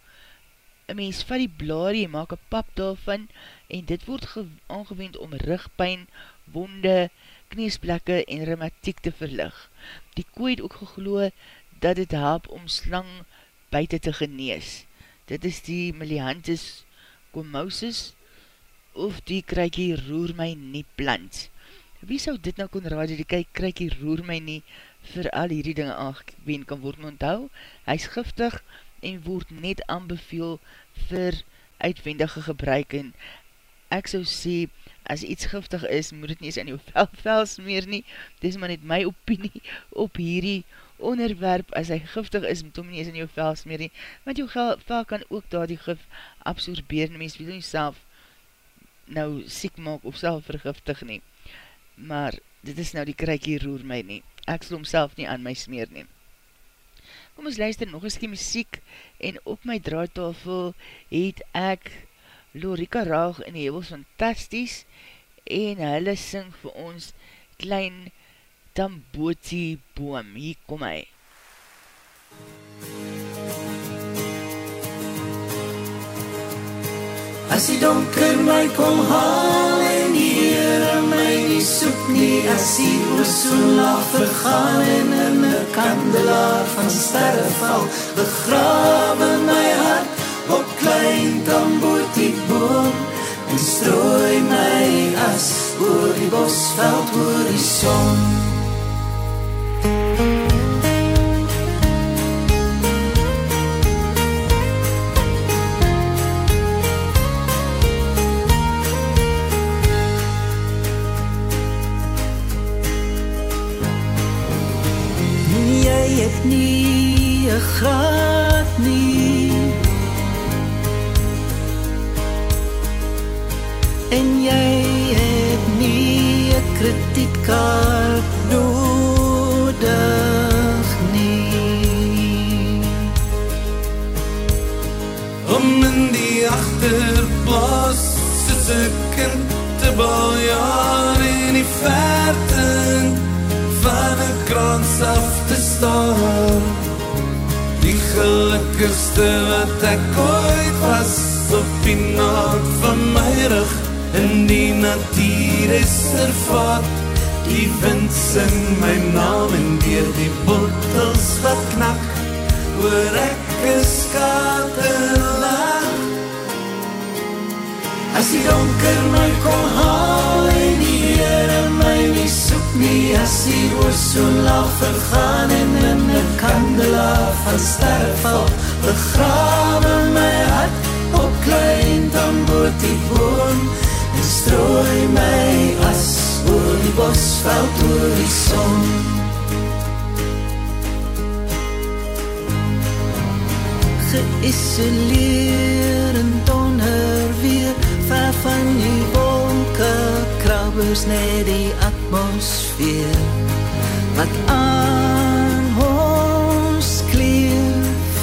een mens vat die blaar, jy maak een pap daarvan, en dit word aangewend om rugpijn, wonde, kneesplekke en rheumatiek te verlig. Die kooi het ook gegloe dat dit help om slang buiten te genees. Dit is die Meliantis comausis, of die kruikie roer my nie plant. Wie sou dit nou kon raad, die kruikie roer my nie vir al hierdie dinge aangewend kan word, maar onthou, hy is giftig, en word net aanbeveel vir uitwendige gebruik en ek sou sê, as iets giftig is, moet het nie eens in jou vel, vel smeer nie, dis maar net my opinie op hierdie onderwerp, as hy giftig is, moet hom nie eens in jou vel smeer nie, want jou vel kan ook daar die gif absorbeer, en mens wil nie self nou siek maak of self vergiftig nie, maar dit is nou die kruikie roer my nie, ek sal homself nie aan my smeer nie. Kom ons luister nog eens die muziek en op my draaitafel het ek Lorika Raag in die Hevels Fantasties en hulle sing vir ons klein Tamboti boom. Hier kom hy. As die donker my kom haal en die Heere my nie soek nie As die oos so laag vergaan en in my kandelaar van sterre val. Begrawe my hart op klein tambootie boom En strooi my as oor die bosveld oor die som kredietkaart nodig nie. Om in die agterplaas sit 'n kind te bal ja in die verte van 'n krans af te staan. Die gelukkigste wat ek ooit was op die naad van my rug in die natuur is ervaat Die wind sing my naam en dier die bottels wat knak oor ek is skaterlaag As die donker my kom haal en die Heere my nie soek nie As die oos so laag vergaan en in die kandelaar van sterre val Begrawe my hart op klein tamboot die boom en strooi my as oor die bosveld oor die son. Geïsoleer en donner weer, ver van die wolke, krabbers net die atmosfeer, wat aan ons kleef,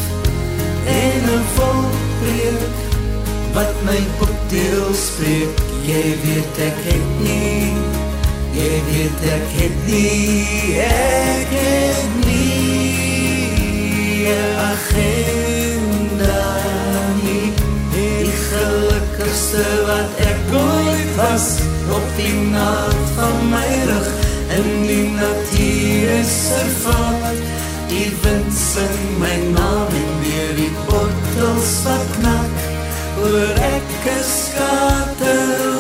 en een volbreek, wat my boekdeel spreek, jy weet ek het nie, jy weet ek het nie, ek het nie, agenda nie, die gelukkigste wat ek ooit was, op die naad van my rug, in die natuur is ervaard, die wind sing my naam en weer die bottels wat knak, oor ek is skaterlag.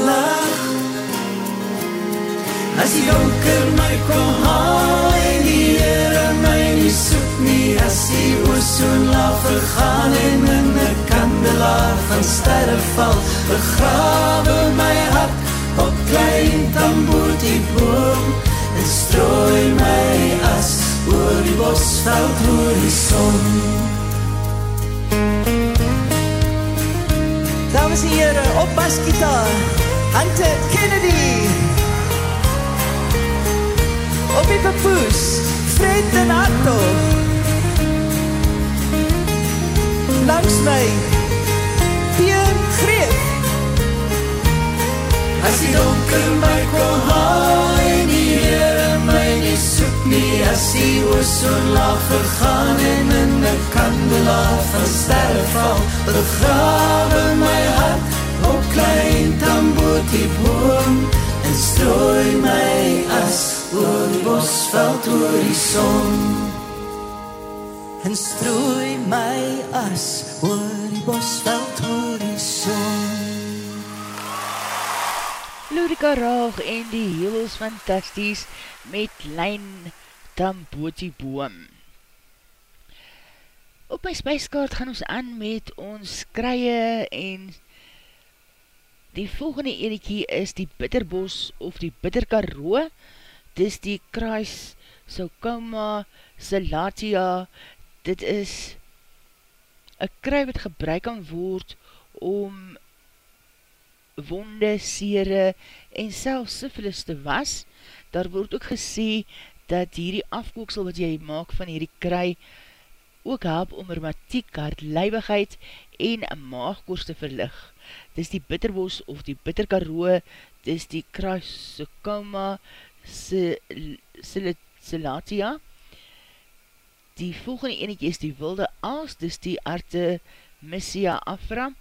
As die donker my kom haal en die Heere my nie soek nie, as die oosoon laat vergaan en in een kandelaar van sterre val, begrawe my hart op klein tamboot die boom en strooi my as oor die bosveld oor die son. Dames en heren, op basgitaar, Hunter Kennedy. Op die papoes, Fred en Atto. Langs my, Pierre Greef. As die donker my kom haal en die Heere my nie soek nie As die oosoon laag vergaan en in een kandelaar van sterre val Begrawe my hart op klein tamboot die boom En strooi my as oor die bosveld oor die son En strooi my as oor die bosveld oor die son. Lurika Raag en die Heels Fantasties met Lijn Tambotie Boom. Op my spijskaart gaan ons aan met ons krye en die volgende enekie is die Bitterbos of die Bitterkaroo. Dis die Kruis Sokoma Salatia. Dit is een kry wat gebruik kan word om wonde, sere en selfs syphilis te was. Daar word ook gesê dat hierdie afkooksel wat jy maak van hierdie kry ook help om rheumatiek, hardlijwigheid en een maagkoors te verlig. Dis die bitterbos of die bitterkaroo, dis die Chrysocoma silatia. Die volgende enetje is die wilde aas, dis die Artemisia afra.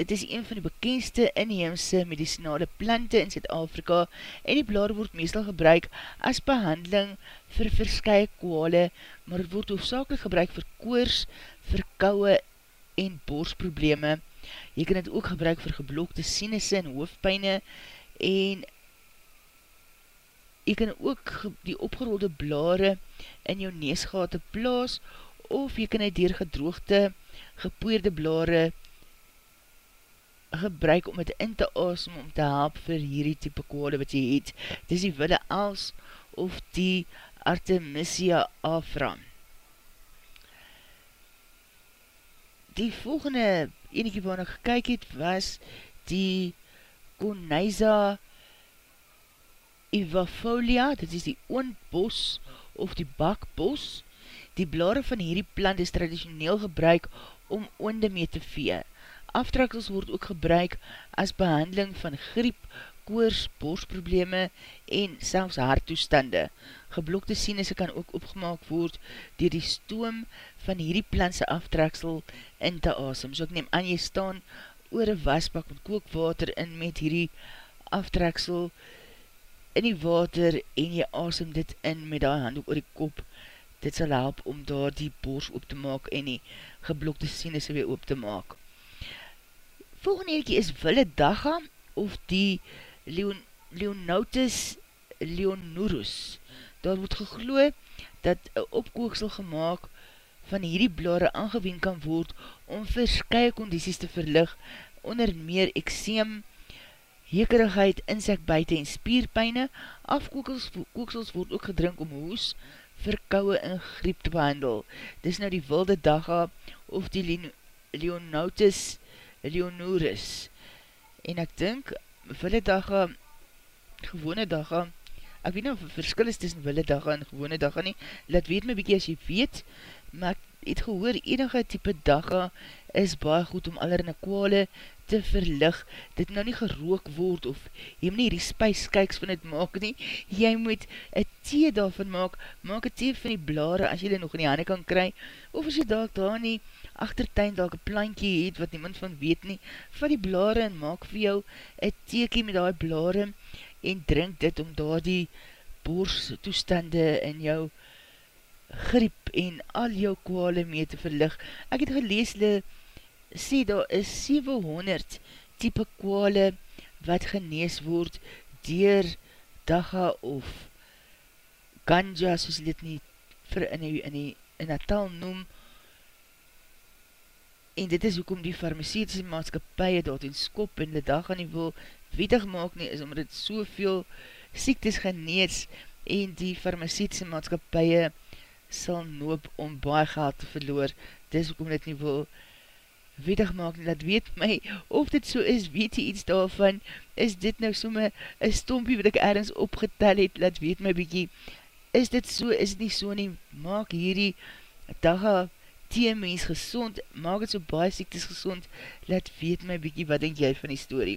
Dit is een van die bekendste inheemse medicinale plante in Zuid-Afrika en die blaar word meestal gebruik as behandeling vir verskye kwale, maar het word hoofdzakelik gebruik vir koors, verkouwe en borsprobleme. Jy kan het ook gebruik vir geblokte sinusse en hoofdpijne en jy kan ook die opgerolde blare in jou neesgate plaas of jy kan het dier gedroogde, gepoeerde blare gebruik om het in te asem om te help vir hierdie type kwade wat jy het. Dis die wille als of die Artemisia afra. Die volgende enige waarna gekyk het was die Coneza Ivafolia, dit is die oondbos of die bakbos. Die blare van hierdie plant is traditioneel gebruik om oonde mee te vee. Aftreksels word ook gebruik as behandeling van griep, koors, borsprobleme en selfs harttoestande. Geblokte sinisse kan ook opgemaak word dier die stoom van hierdie plantse aftreksel in te asem. So ek neem aan jy staan oor een wasbak met kookwater in met hierdie aftreksel in die water en jy asem dit in met die handdoek oor die kop. Dit sal help om daar die bors op te maak en die geblokte sinisse weer op te maak volgende eentje is Wille Daga of die Leon, Leonautus Leonorus. Daar word gegloe dat een opkooksel gemaakt van hierdie blare aangeween kan word om verskye kondisies te verlig, onder meer ekseem, hekerigheid, insekbuite en spierpijne, afkooksels word ook gedrink om hoes, verkouwe en griep te behandel. Dis nou die wilde dagga of die Leonautus Leonorus. En ek dink, wilde dagga, gewone dagga, ek weet nou of verskil is tussen wilde dagga en gewone dagga nie, laat weet my bykie as jy weet, maar ek het gehoor, enige type dagga is baie goed om allerine kwale te verlig, dit nou nie gerook word, of jy moet nie die spijskijks van het maak nie, jy moet een thee daarvan maak, maak een thee van die blare, as jy dit nog in die handen kan kry, of as jy daar daar nie, achtertuin daar een plantje het, wat niemand van weet nie, van die blare, en maak vir jou een theekie met die blare, en drink dit om daar die borstoestande in jou griep en al jou kwale mee te verlig. Ek het gelees, le, sê daar is 700 type kwale wat genees word dier daga of ganja, soos dit nie vir in die, in die in Natal noem, en dit is hoekom die farmaceutische maatskapie dat in skop en die dag aan die wil wetig maak nie, is omdat het soveel siektes genees en die farmaceutische maatskapie sal noop om baie geld te verloor. Dis ook om dit nie wil wetig maak nie, dat weet my, of dit so is, weet jy iets daarvan, is dit nou somme een stompie wat ek ergens opgetel het, laat weet my bykie, is dit so, is dit nie so nie, maak hierdie dagga tee mens gezond, maak het so baie siektes gezond, laat weet my bykie, wat denk jy van die story?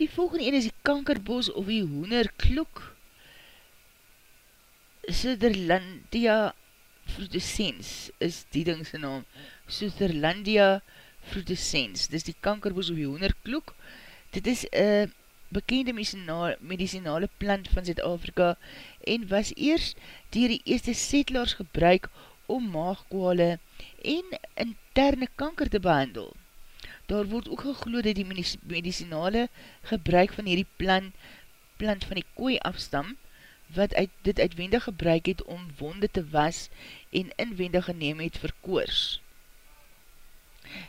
Die volgende een is die kankerbos of die hoenerklok, Sutherlandia frutescens is die dingse naam. Sutherlandia frutescens. Dit is die kankerboos of die hoenderkloek. Dit is een bekende medicinale plant van Zuid-Afrika en was eers dier die eerste setelaars gebruik om maagkwale en interne kanker te behandel. Daar word ook gegloed dat die medicinale gebruik van hierdie plant, plant van die kooi afstam, wat uit, dit uitwendig gebruik het om wonde te was en inwendig geneem het vir koors.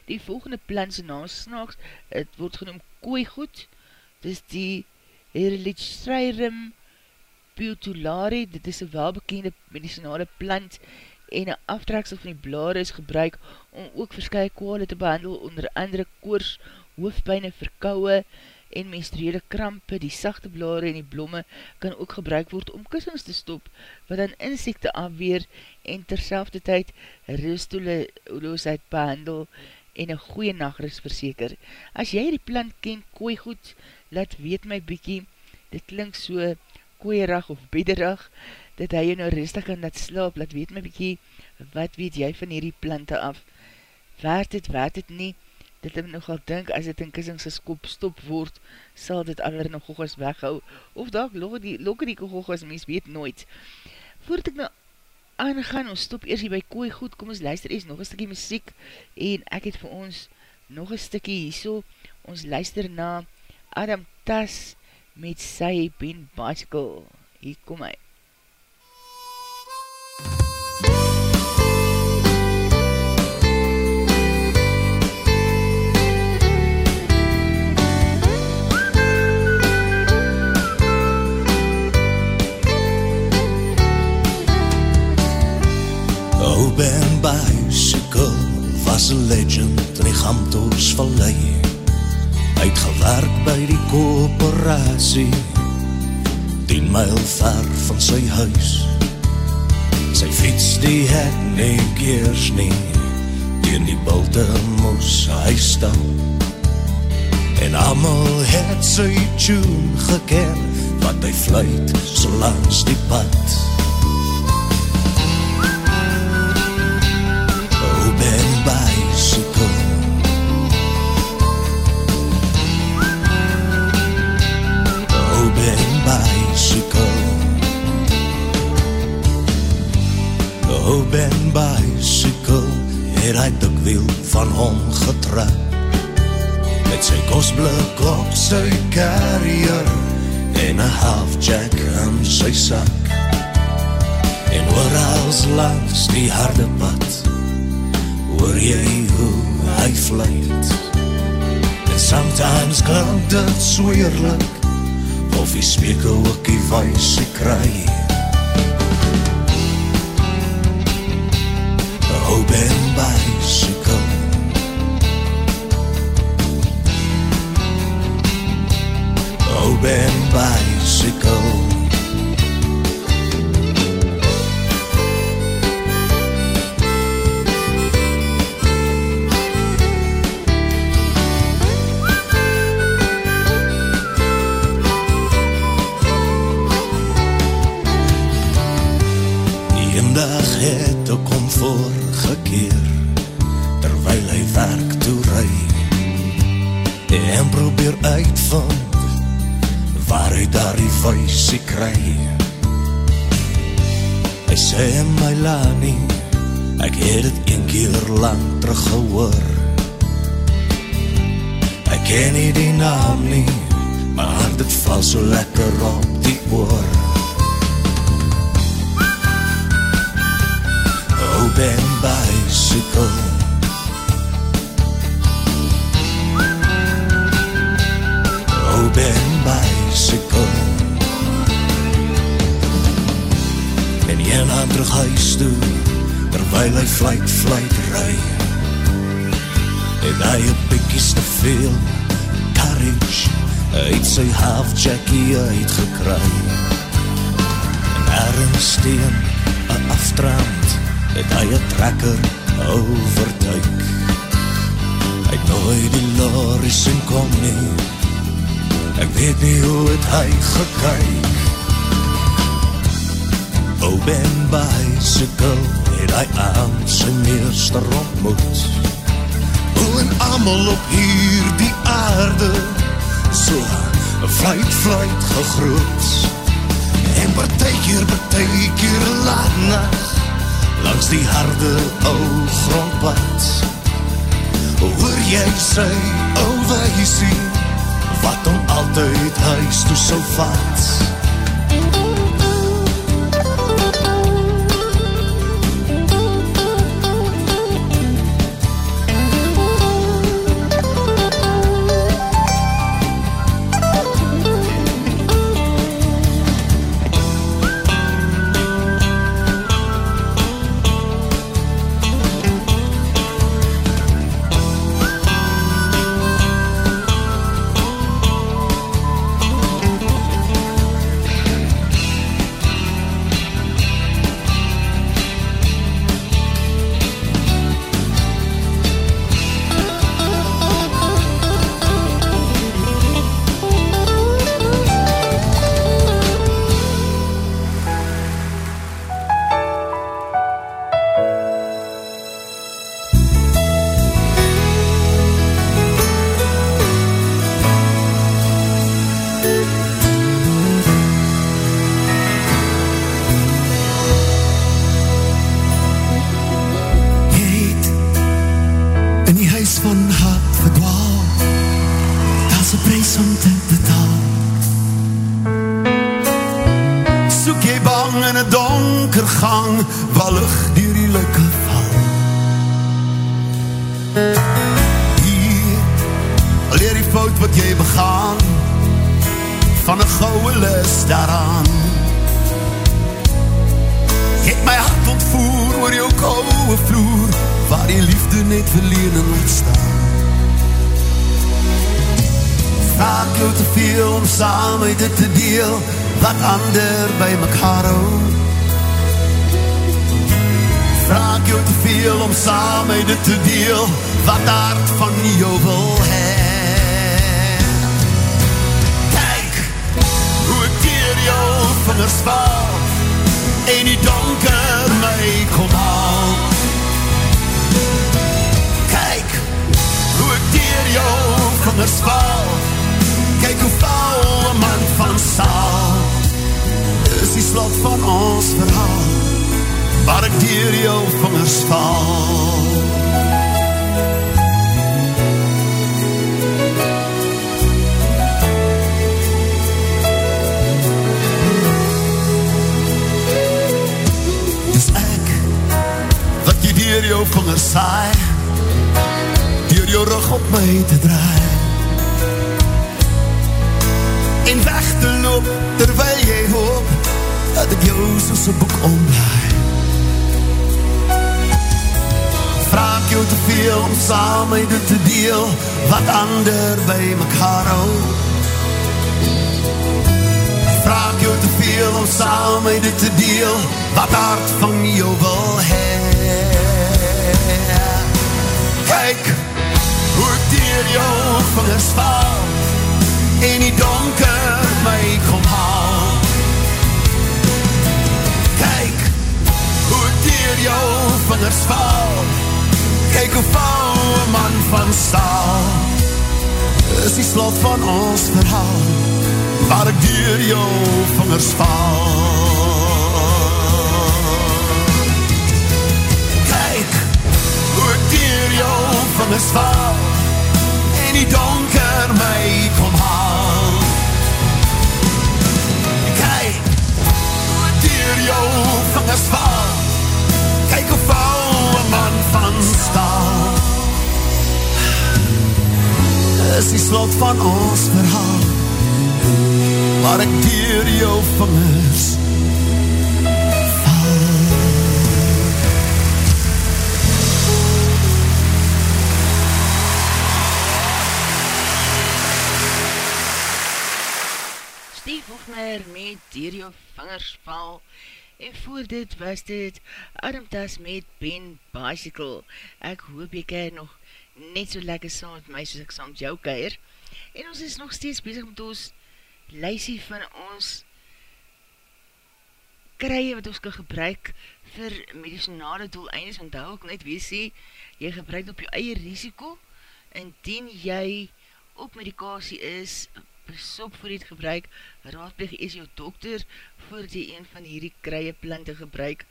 Die volgende plantse naam snaaks, het word genoem kooigoed, dit is die Herlichstreirum Piotulari, dit is een welbekende medicinale plant en een aftreksel van die blare is gebruik om ook verskye kwale te behandel, onder andere koors, hoofdpijne, verkouwe, en menstruele krampe, die sachte blare en die blomme kan ook gebruik word om kussings te stop, wat dan insekte afweer en terselfde tyd rustoeloosheid behandel en een goeie nachtrust verseker. As jy die plant ken, kooi goed, laat weet my bykie, dit klink so kooierig of bederig, dat hy jou nou rustig kan laat slaap, laat weet my bykie, wat weet jy van hierdie plante af? Waard het, waard het nie, dit het nogal dink, as dit in kissingskop stop word, sal dit aller nog gogas weghou, of daak lokke die, lokke die gogas, mens weet nooit. Voordat ek nou aangaan, ons stop eers hier by kooi goed, kom ons luister eers nog een stikkie muziek, en ek het vir ons nog een stikkie hierso, ons luister na Adam Tas met sy Ben Bicycle. Hier kom hy. Ben was een legend in die Gamtoos vallei. Hy het gewerk by die kooperatie Tien myl ver van sy huis. Sy fiets die het nie keers nie Tegen die bulte moes hy stap. En amal het sy tune geken Wat hy fluit so langs die pad het hy dikwiel van hom getrap. Met sy kostblik op sy carrier En een half jack in sy sak En ooral ons langs die harde pad Hoor jy hoe hy vluit And sometimes klank dit sweerlik Of die speke ook die wijse kry. Hoop en bicycle. Hoop en bicycle vuisie kry hy sê my Lani ek het het een keer lang terug gehoor ek ken nie die naam nie maar dit val so lekker op die oor open bicycle. Open bicycle. Een aan terug huis toe, terwijl hy fluit, fluit ry. En hy op pikkies te veel, courage, uit sy half jackie uitgekry. En daar in steen, een aftrand, het hy een trekker overtuig. Hy het nooit die loris in kom nie, ek weet nie hoe het hy gekyk. O Ben Bicycle het hy aan sy meester ontmoet, hoe en amal op hier die aarde, so vluit vluit gegroet, en partijkeer partijkeer laat nacht, langs die harde ou grondpad. Hoor jy sy ou wysie wat hom altyd huis toe sou vat gaan Van een gouwe lus daaraan. Jy het my hart ontvoer oor jou kouwe vloer Waar die liefde net verleen en ontstaan Vraag jou te veel om saam uit dit te deel Wat ander by mekaar hou. Vraag jou te veel om saam uit dit te deel Wat hart van jou wil heen vingers waaf en die donker my kom haal. Kyk, hoe ek dier jou vingers waaf, kyk hoe val een man van saal. Dis die slot van ons verhaal, waar ek dier jou vingers waaf. Dier jou vingers saai Dier jou rug op my te draai. En weg te loop terwijl jy hoop Dat ek jou soos een boek omlaai. Vraag jou te veel om saam my dit te deel Wat ander by mekaar hou. Vraag jou te veel om saam my dit te deel Wat hart van jou wil hee Kijk hoe ek dier jou vingers val En die donker my kom haal. Kijk hoe ek dier jou vingers val Kijk hoe val een man van staal. Is die slot van ons verhaal Waar ek dier jou vingers val jou vingers val En die donker my kom haal Kijk dier jou vingers val Kijk hoe val een man van staal Is die slot van ons verhaal. Waar ek dier jou vingers Steve jou vingers val en voor dit was dit Adam Tas met Ben Bicycle. Ek hoop jy keir nog net so lekker saam met my soos ek saam met jou keir. En ons is nog steeds bezig met ons lysie van ons krye wat ons kan gebruik vir medicinale doeleindes, want hou ek net wees sê, jy gebruik op jou eie risiko, indien jy op medikasie is, besop voor dit gebruik, raadpleeg is jou dokter voor die een van hierdie krye plante gebruik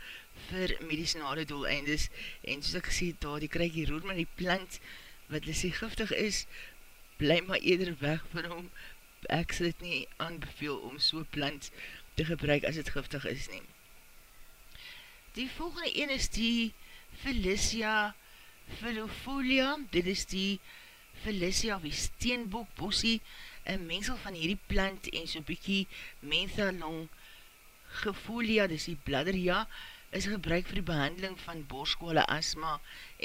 vir medicinale doeleindes, en soos ek gesê, daar die kry die roer met die plant, wat hulle sê giftig is, bly maar eerder weg van hom, ek sal dit nie aanbeveel om so plant te gebruik as het giftig is nie. Die volgende een is die Felicia filofolia, dit is die Felicia of die steenbok bossie, een mengsel van hierdie plant en so'n bykie menthalong gefolia, dis die bladderja, is gebruik vir die behandeling van borskwale asma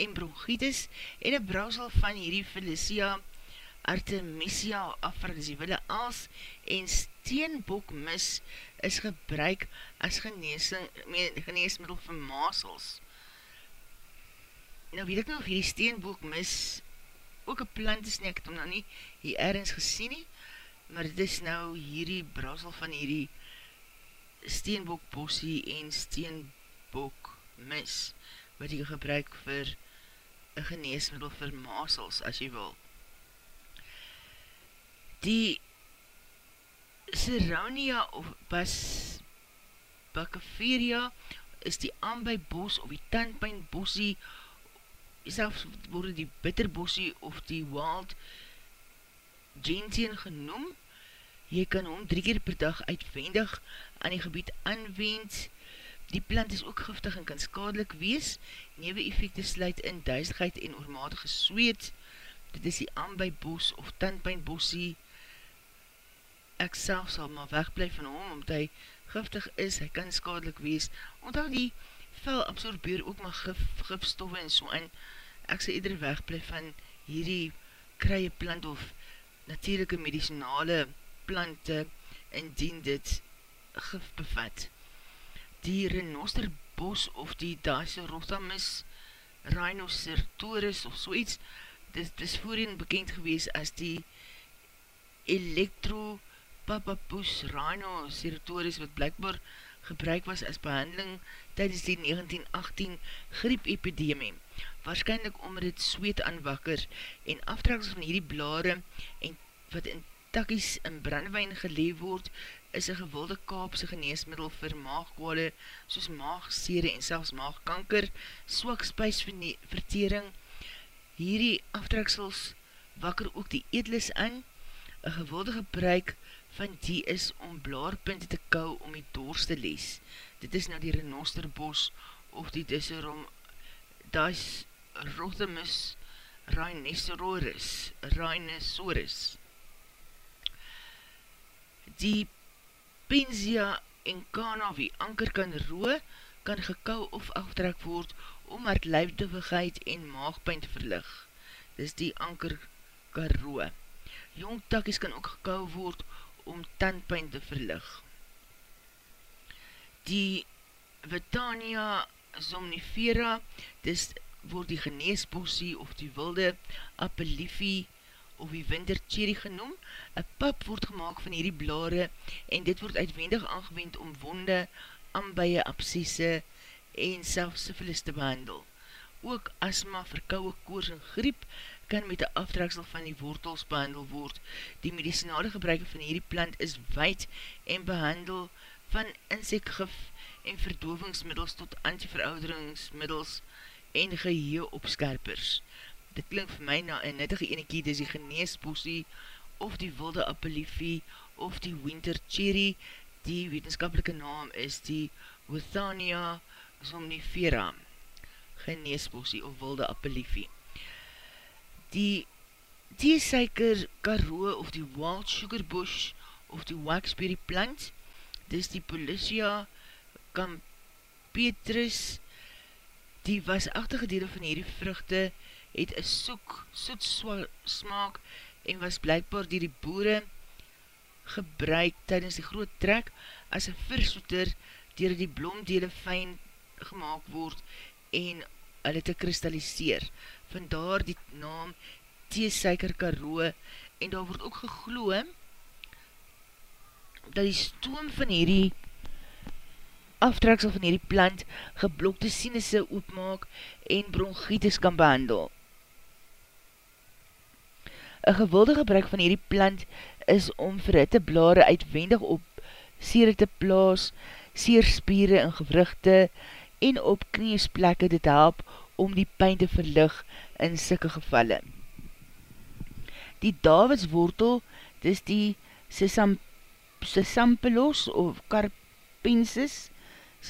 en bronchitis en een brouwsel van hierdie Felicia Artemisia afradisiewille als en steenbokmis is gebruik as geneesmiddel vir masels. Nou weet ek nou of hierdie steenbokmis ook een plant is nie, ek het hom nou nie hier ergens gesien nie, maar dit is nou hierdie brasel van hierdie steenbokbossie en steenbokmis wat jy gebruik vir een geneesmiddel vir masels as jy wil. Die Serrania of Bas Baccaferia is die aanbijbos of die tandpijnbossie selfs word die bitterbossie of die wild gentian genoem. Jy kan hom drie keer per dag uitwendig aan die gebied aanwend. Die plant is ook giftig en kan skadelik wees. Newe effecte sluit in duisigheid en oormatige zweet. Dit is die aanbijbos of tandpijnbossie ek self sal maar wegblijf van hom, omdat hy giftig is, hy kan skadelik wees, omdat die vel absorbeer ook maar gif, gifstoffe en so, en ek sal ieder wegblijf van hierdie krye plant of natuurlijke medicinale plante, indien dit gif bevat. Die renosterbos of die Dacerotamus rhinoceratoris of so iets, dit is voorheen bekend gewees as die elektro Papapoes rhinoceratoris wat blijkbaar gebruik was as behandeling tydens die 1918 griep-epidemie. Waarschijnlijk omdat het zweet aanwakker en aftraksels van hierdie blare en wat in takkies in brandwijn geleef word, is een gewilde kaapse geneesmiddel vir maagkwale soos maagsere en selfs maagkanker, swak spuisvertering. Hierdie aftraksels wakker ook die eedlis aan, een gewilde gebruik van die is om blaarpunte te kou om die doors te lees. Dit is nou die renosterbos of die disserom daar is Rothamus Rhinoceros, Rhinoceros. Die Penzia en Kana wie anker kan roe, kan gekou of aftrek word om haar lijfdivigheid en maagpijn te verlig. Dis die anker karoo. Jong takkies kan ook gekou word om tandpijn te verlig. Die Vitania somnifera, dis word die geneesbossie of die wilde appelifie of die wintercherry genoem. Een pap word gemaakt van hierdie blare en dit word uitwendig aangewend om wonde, ambije, absisse en selfs syfilis te behandel. Ook asma, verkouwe, koors en griep kan met die aftreksel van die wortels behandel word. Die medicinale gebruik van hierdie plant is wijd en behandel van insekgif en verdovingsmiddels tot antiverouderingsmiddels en geheel opskerpers. Dit klink vir my na een nuttige enekie, dis die geneesbossie, of die wilde appelifie, of die winter cherry, die wetenskapelike naam is die Withania somnifera, geneesbossie of wilde appelifie. Die theesuiker karoo of die wild sugar bush of die waxberry plant, dis die Policia campetrus, Die wasachtige dele van hierdie vruchte het een soek, soet smaak en was blijkbaar dier die boere gebruik tydens die groot trek as een versoeter dier die blomdele fijn gemaakt word en hulle te kristalliseer. Vandaar die naam theesuiker karoo en daar word ook gegloe dat die stoom van hierdie aftreksel van hierdie plant geblokte sinisse oopmaak en bronchitis kan behandel. Een gewilde gebruik van hierdie plant is om verhitte blare uitwendig op sere te plaas, seerspiere en gewrugte en op kniesplekke dit help om die pijn te verlig in sikke gevalle. Die Davidswortel, dis die Sesampelos of Carpensis,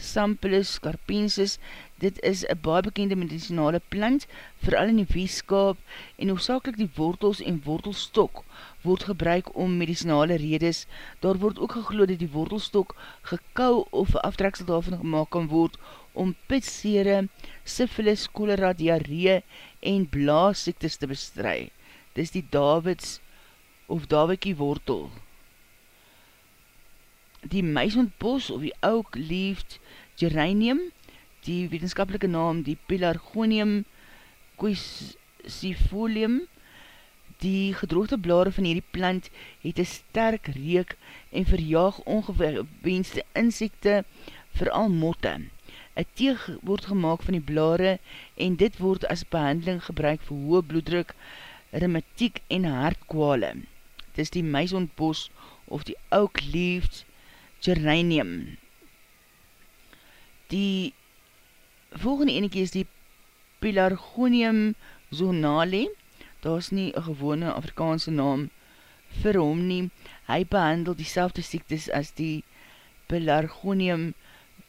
Sampelus carpensis, dit is een baie bekende medicinale plant, vooral in die weeskaap, en oorzakelijk die wortels en wortelstok word gebruik om medicinale redes. Daar word ook gegloed dat die wortelstok gekou of aftreksel daarvan gemaakt kan word om pitsere, syphilis, cholera, diarree en blaasziektes te bestry. Dit is die Davids of Davikie wortel die meisondbos of die oak leafed geranium, die wetenskapelike naam die pelargonium quisifolium, die gedroogde blare van hierdie plant het een sterk reek en verjaag ongewenste insekte, vooral motte. Een teeg word gemaakt van die blare en dit word as behandeling gebruik vir hoë bloeddruk, rheumatiek en hartkwale. Dit is die meisondbos of die oak leafed geranium. Die volgende enekie is die Pelargonium zonale. Daar is nie een gewone Afrikaanse naam vir hom nie. Hy behandel die selfde siektes as die Pelargonium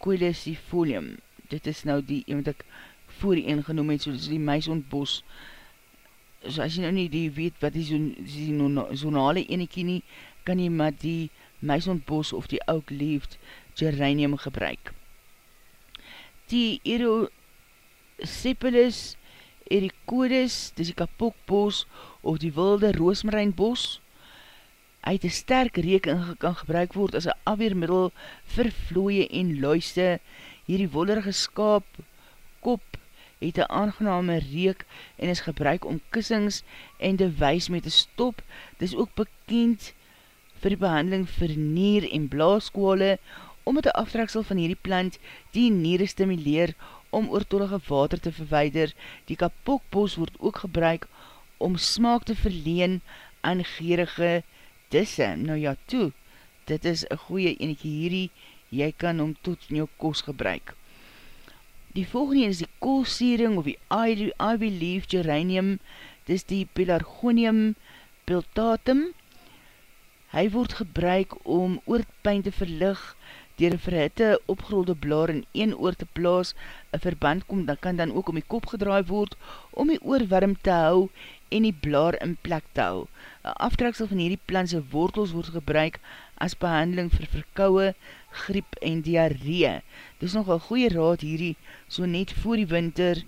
coelicifolium. Dit is nou die, wat ek voor die een genoem het, so dit is die meisondbos. So as jy nou nie die weet wat die, zon, die zonale enekie nie, kan jy maar die meisondbos of die oak leafed geranium gebruik. Die Erocephalus ericodes, dis die kapokbos of die wilde roosmarijnbos, het een sterk reek en kan gebruik word as een afweermiddel vir vlooie en luiste. Hierdie wollerige skaap, kop, het een aangename reek en is gebruik om kussings en de wees mee te stop. Dis ook bekend vir die behandeling vir nier en blaaskwale, om met die aftreksel van hierdie plant die niere stimuleer om oortollige water te verweider. Die kapokbos word ook gebruik om smaak te verleen aan gerige disse. Nou ja, toe, dit is een goeie enige hierdie, jy kan om tot in jou kos gebruik. Die volgende is die koolsiering of die ivy leaf geranium, dis die pelargonium peltatum, Hy word gebruik om oorpijn te verlig dier een verhitte opgerolde blaar in een oor te plaas, een verband kom, dan kan dan ook om die kop gedraai word, om die oor warm te hou en die blaar in plek te hou. Een aftreksel van hierdie plantse wortels word gebruik as behandeling vir verkouwe, griep en diarree. Dit is nog een goeie raad hierdie, so net voor die winter,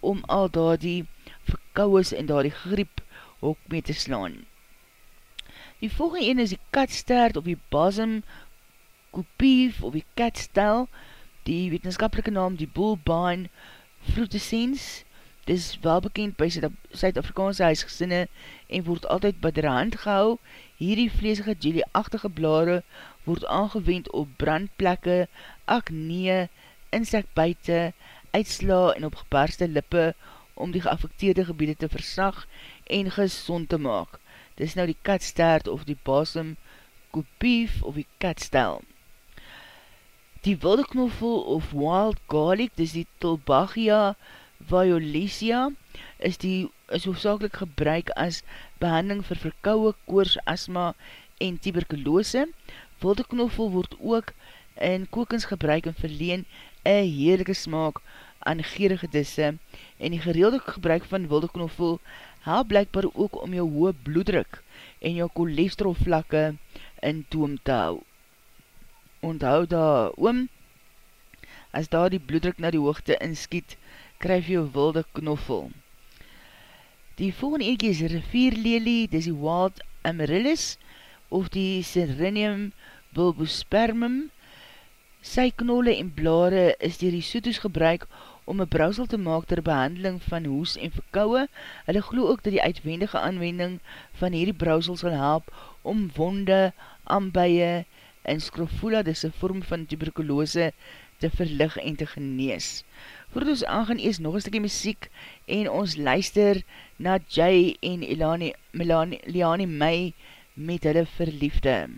om al daar die verkouwes en daar die griep ook mee te slaan. Die volgende een is die katstert of die basem kopief of die katstel, die wetenskapelike naam die bullbine fruitescens. Dit is wel bekend by Suid-Afrikaanse huisgesinne en word altyd by der hand gehou. Hierdie vleesige jelly-achtige blare word aangewend op brandplekke, aknee, insekbuite, uitsla en op gebarste lippe om die geaffekteerde gebiede te versag en gezond te maak. Dis nou die katstert of die basem kopief of die katstel. Die wilde knoffel of wild garlic, dis die Tulbachia violacea, is die is hoofdzakelik gebruik as behandeling vir verkouwe, koors, asma en tuberkulose. Wilde knoffel word ook in kokens gebruik en verleen een heerlijke smaak aan gerige disse en die gereelde gebruik van wilde knoffel help blijkbaar ook om jou hoë bloeddruk en jou cholesterolvlakke in toom te hou. Onthou daar oom, as daar die bloeddruk na die hoogte inskiet, kryf jou wilde knoffel. Die volgende eentje is rivierlelie, dis die wild amaryllis, of die serenium bulbospermum. Sy knolle en blare is dier die soetus gebruik om een brousel te maak ter behandeling van hoes en verkouwe. Hulle glo ook dat die uitwendige aanwending van hierdie brousel sal help om wonde, ambuie en skrofula, dis een vorm van tuberkulose, te verlig en te genees. Voordat ons aangaan eers nog een stukje muziek en ons luister na Jay en Ilani, Melani, Liani May met hulle verliefde.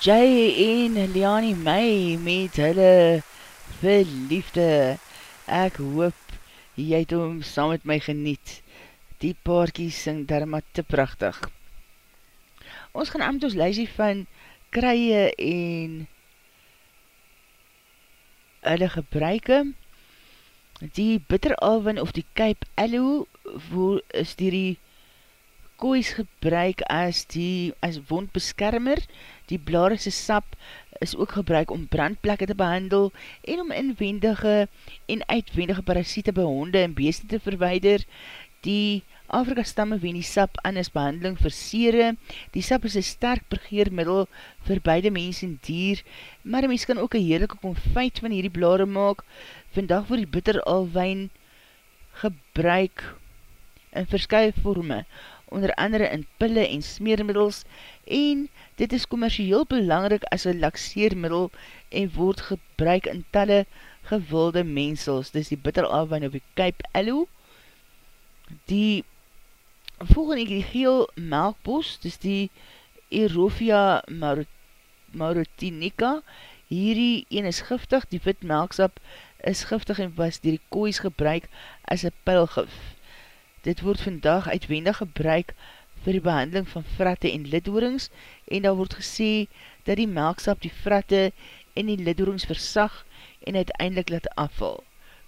Jay en Liani May met hulle verliefde. Ek hoop jy het hom saam met my geniet. Die paarkie sing daar maar te prachtig. Ons gaan ambt ons lysie van krye en hulle gebruike. Die bitteralwin of die Cape Aloe is die die koois gebruik as die as wondbeskermer. Die blaarse sap is ook gebruik om brandplekke te behandel en om inwendige en uitwendige parasiete by honde en beeste te verweider. Die Afrika stamme wen die sap aan as behandeling vir sere. Die sap is een sterk bergeermiddel vir beide mens en dier, maar die mens kan ook een heerlijke konfijt van hierdie blare maak. Vandag word die bitter alwijn gebruik in verskye vorme onder andere in pille en smeermiddels en dit is commercieel belangrik as een laxeermiddel en word gebruik in talle gewilde mensels. Dit is die bitteralwijn op die Cape Aloe. Die volgende die geel melkbos, dit is die Erovia Marotinica. Hierdie een is giftig, die wit melksap is giftig en was dier die koois gebruik as een pilgif. Dit word vandag uitwendig gebruik vir die behandeling van fratte en lidhoorings en daar word gesê dat die melksap die fratte en die lidhoorings versag en uiteindelik laat afval.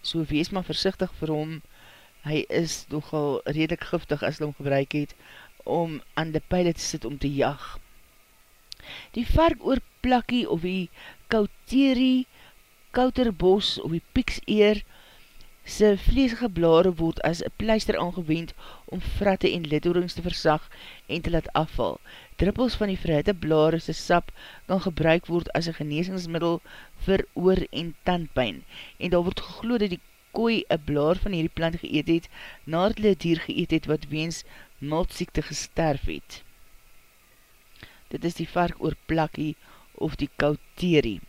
So wees maar versichtig vir hom, hy is nogal redelijk giftig as hy hom gebruik het om aan die pijle te sit om te jag. Die vark oor plakkie of die kauterie, kauterbos of die pikseer Sy vleesige blare word as een pleister aangewend om fratte en lidhoorings te versag en te laat afval. Drippels van die verhitte blare sy sap kan gebruik word as een geneesingsmiddel vir oor en tandpijn. En daar word gegloed dat die kooi een blaar van hierdie plant geëet het, nadat hulle dier geëet het wat weens maldziekte gesterf het. Dit is die vark oor plakkie of die kauterie.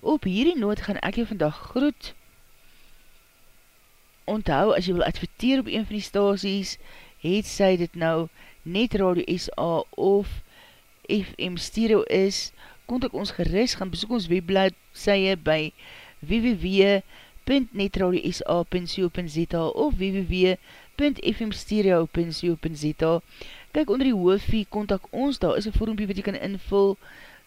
Op hierdie noot gaan ek jou vandag groet, onthou, as jy wil adverteer op een van die stasies, het sy dit nou net Radio SA of FM Stereo is, kontak ons geris, gaan besoek ons webblad sye by www.netradiosa.co.za of www.fmstereo.co.za Kijk onder die hoofie, kontak ons, daar is een vormpie wat jy kan invul,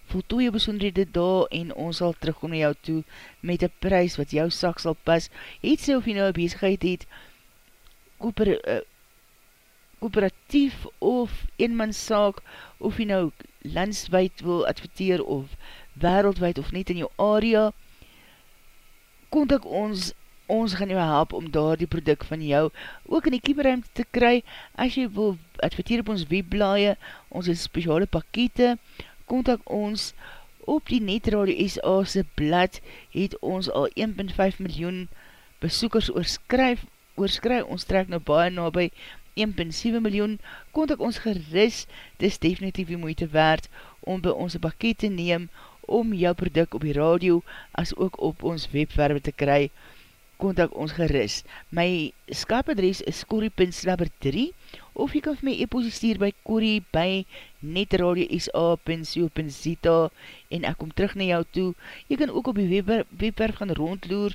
voltooi jou besonderhede daar en ons sal terugkom na jou toe met een prijs wat jou sak sal pas. Het sy of jy nou een bezigheid het, koper, uh, kooperatief of eenmanszaak, of jy nou landswijd wil adverteer of wereldwijd of net in jou area, kontak ons, ons gaan jou help om daar die product van jou ook in die kieperruimte te kry. As jy wil adverteer op ons webblaie, ons het speciale pakete, kontak ons op die Netradio SA se blad het ons al 1.5 miljoen besoekers oorskryf, oorskryf, ons trek nou baie na by 1.7 miljoen, kontak ons geris, dis definitief die moeite waard om by ons pakket te neem om jou product op die radio as ook op ons webwerwe te kry, kontak ons geris. My skapadres is corrie.slabber3 of jy kan vir my e-posie stuur by corrie by netradio.sa.co.za en ek kom terug na jou toe. Jy kan ook op die webwerf, gaan rondloer,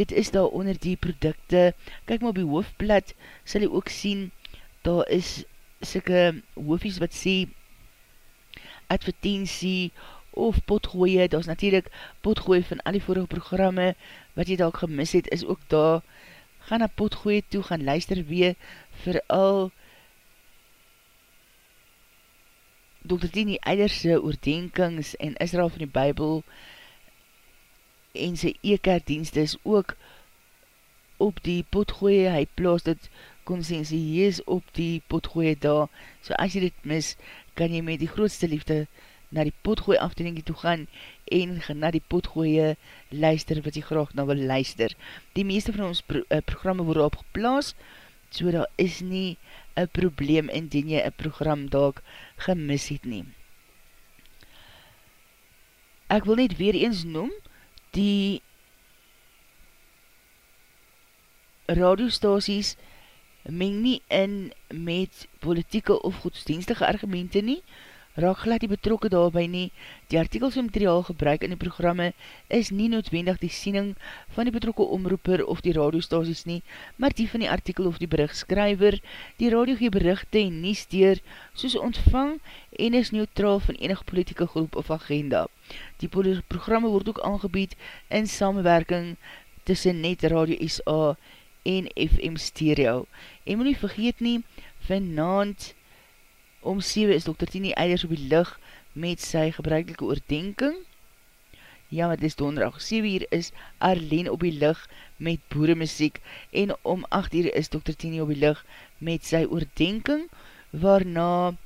dit is daar onder die producte. Kijk maar op die hoofdblad, sal jy ook sien, daar is syke hoofies wat sê advertentie of potgooie, daar is natuurlijk potgooie van al die vorige programme, wat jy daar gemis het, is ook daar, gaan na potgooie toe, gaan luister weer, vooral Dr. Tini Eiderse oordenkings en Israel van die Bijbel en sy ekerdienste is ook op die potgooie, hy plaas dit konsensieus op die potgooie daar, so as jy dit mis, kan jy met die grootste liefde na die potgooie afdelingkie toe gaan en na die potgooie luister wat jy graag na wil luister. Die meeste van ons pro uh, programme word opgeplaas, so daar is nie een probleem indien jy een program daak gemis het neem. Ek wil net weer eens noem, die radiostasies meng nie in met politieke of godsdienstige argumente nie, raak glad die betrokke daarby nie. Die artikels en materiaal gebruik in die programme is nie noodwendig die siening van die betrokke omroeper of die radiostasies nie, maar die van die artikel of die berichtskryver. Die radio gee berichte en nie steer soos ontvang en is neutraal van enige politieke groep of agenda. Die programme word ook aangebied in samenwerking tussen Net Radio SA en FM Stereo. En moet nie vergeet nie, vanavond om 7 is Dr. Tini Eilers op die licht met sy gebruikelike oordenking. Ja, wat is donderdag, 7 uur is Arlene op die licht met boeremuziek en om 8 uur is Dr. Tini op die licht met sy oordenking, waarna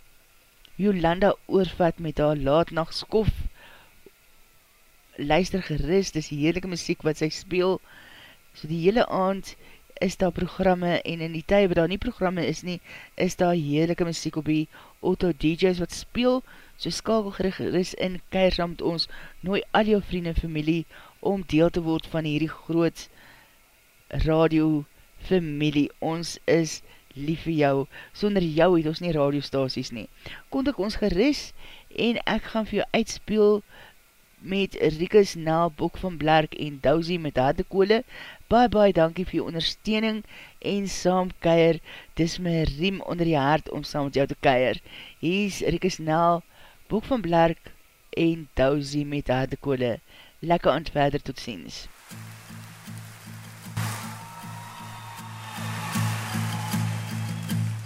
Jolanda oorvat met haar laatnacht skof. Luister gerust, dis heerlijke muziek wat sy speel, so die hele aand is daar programme en in die tyd wat daar nie programme is nie, is daar heerlijke muziek op die auto DJ's wat speel, so skakelgerig is in Keirsam met ons, nooi al jou vriend en familie om deel te word van hierdie groot radio familie. Ons is lief vir jou, sonder jou het ons nie radiostasies nie. Kontak ons geris en ek gaan vir jou uitspeel met Rikus na Bok van Blerk en Dousie met Hadekole. Bye bye, dankie vir jou ondersteuning en saam keier. Dis my riem onder die hart om saam met jou te keier. Hier is Rikus na Bok van Blerk en Dousie met Hadekole. Lekker aan verder, tot ziens.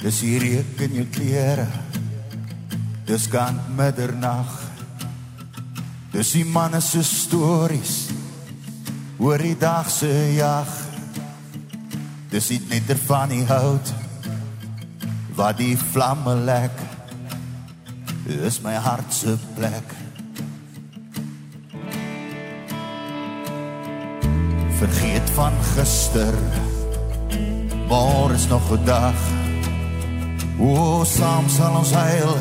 Dis hier ek in jou kleren Dis kant middernacht Dis die manne se stories oor die dag se jag. Dis dit net er van die hout wat die vlamme lek. Dis my hart se plek. Vergeet van gister. Môre is nog 'n dag. O, saam sal ons huil.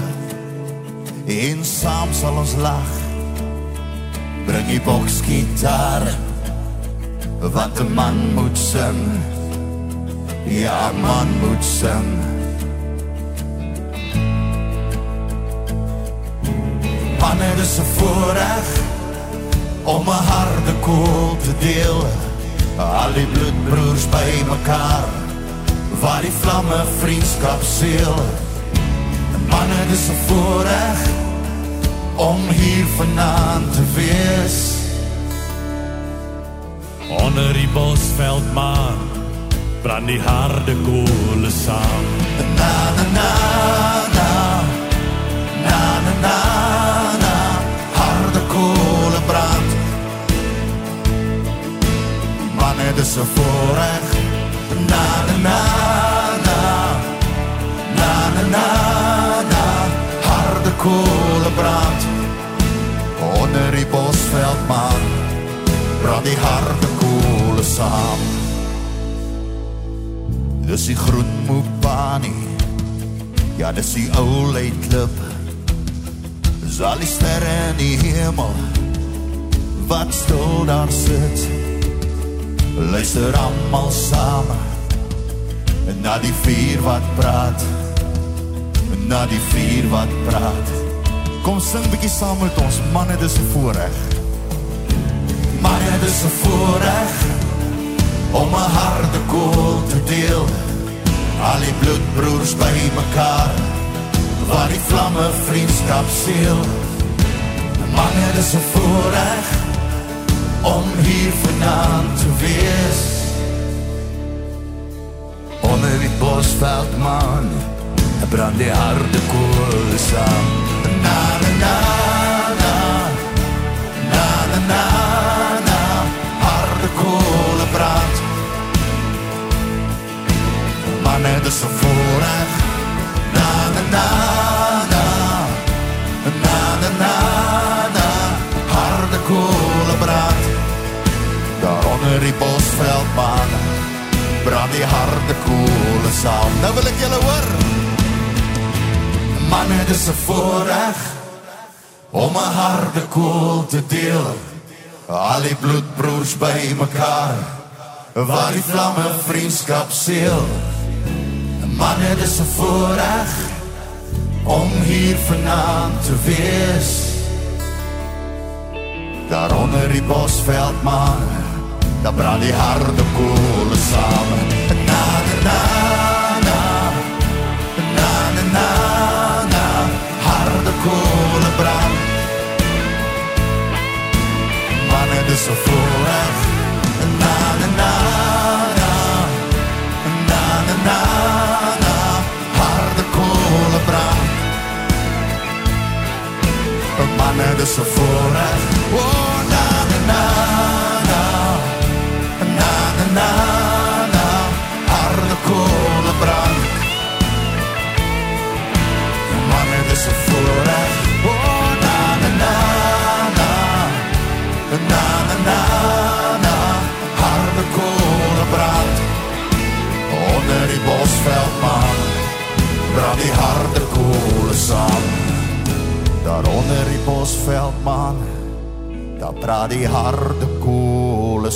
En saam sal ons lag bring die boksgitaar want 'n man moet sing ja man moet sing man het is 'n voorreg om 'n harde koel te deel al die bloedbroers by mekaar waar die vlamme vriendskap seël man het is 'n voorreg om hier vanaand te wees. Onder die bosveld maan, brand die harde koole saam. Na na, na die groen moepani ja dis die ou leitlip dis al die sterre in die hemel wat stil daar sit. Luister allemaal samen na die vier wat praat. Na die vier wat praat. Kom sing bykie saam met ons, manne, dis een voorrecht. Manne, dis een voorrecht, om een harde kool te deel. Al die bloedbroers by mekaar Waar die vlamme vriendskap seel Manne, dis een voorrecht Om hier vanavond te wees. Onder die bosveld man Brand die harde kool saam. Na na na na Na na na na Harde kool. en dis 'n voorreg. Na na na na. Na na na na. Harde koele brand. Daaronder die bosveld man. Brand die harde koele saam. Nou wil ek julle hoor. Man, dit is 'n voorreg om 'n harde koel te deel. Al die bloedbroers by mekaar waar die vlamme vriendskap seël. Man, het is een voorrecht om hier vanavond te wees. Daar onder die bosveld man, daar brand die harde koele samen. Na, na, na, na, na, na, na, harde koele brand. Man, het is so voorrecht. Na, na, na, na, na, na, na, harde koele brand. Man, het is so voorrecht. Oh, na, na, na, na, na, na, na, na, harde koele brand. Man, het is so voorrecht. Oh, na, na, na, na, na, na, na, na, harde koele brand. Onder die bosveld, dra die harde koeles aan. Daaronder die bosveldman, daar praat die harde koeles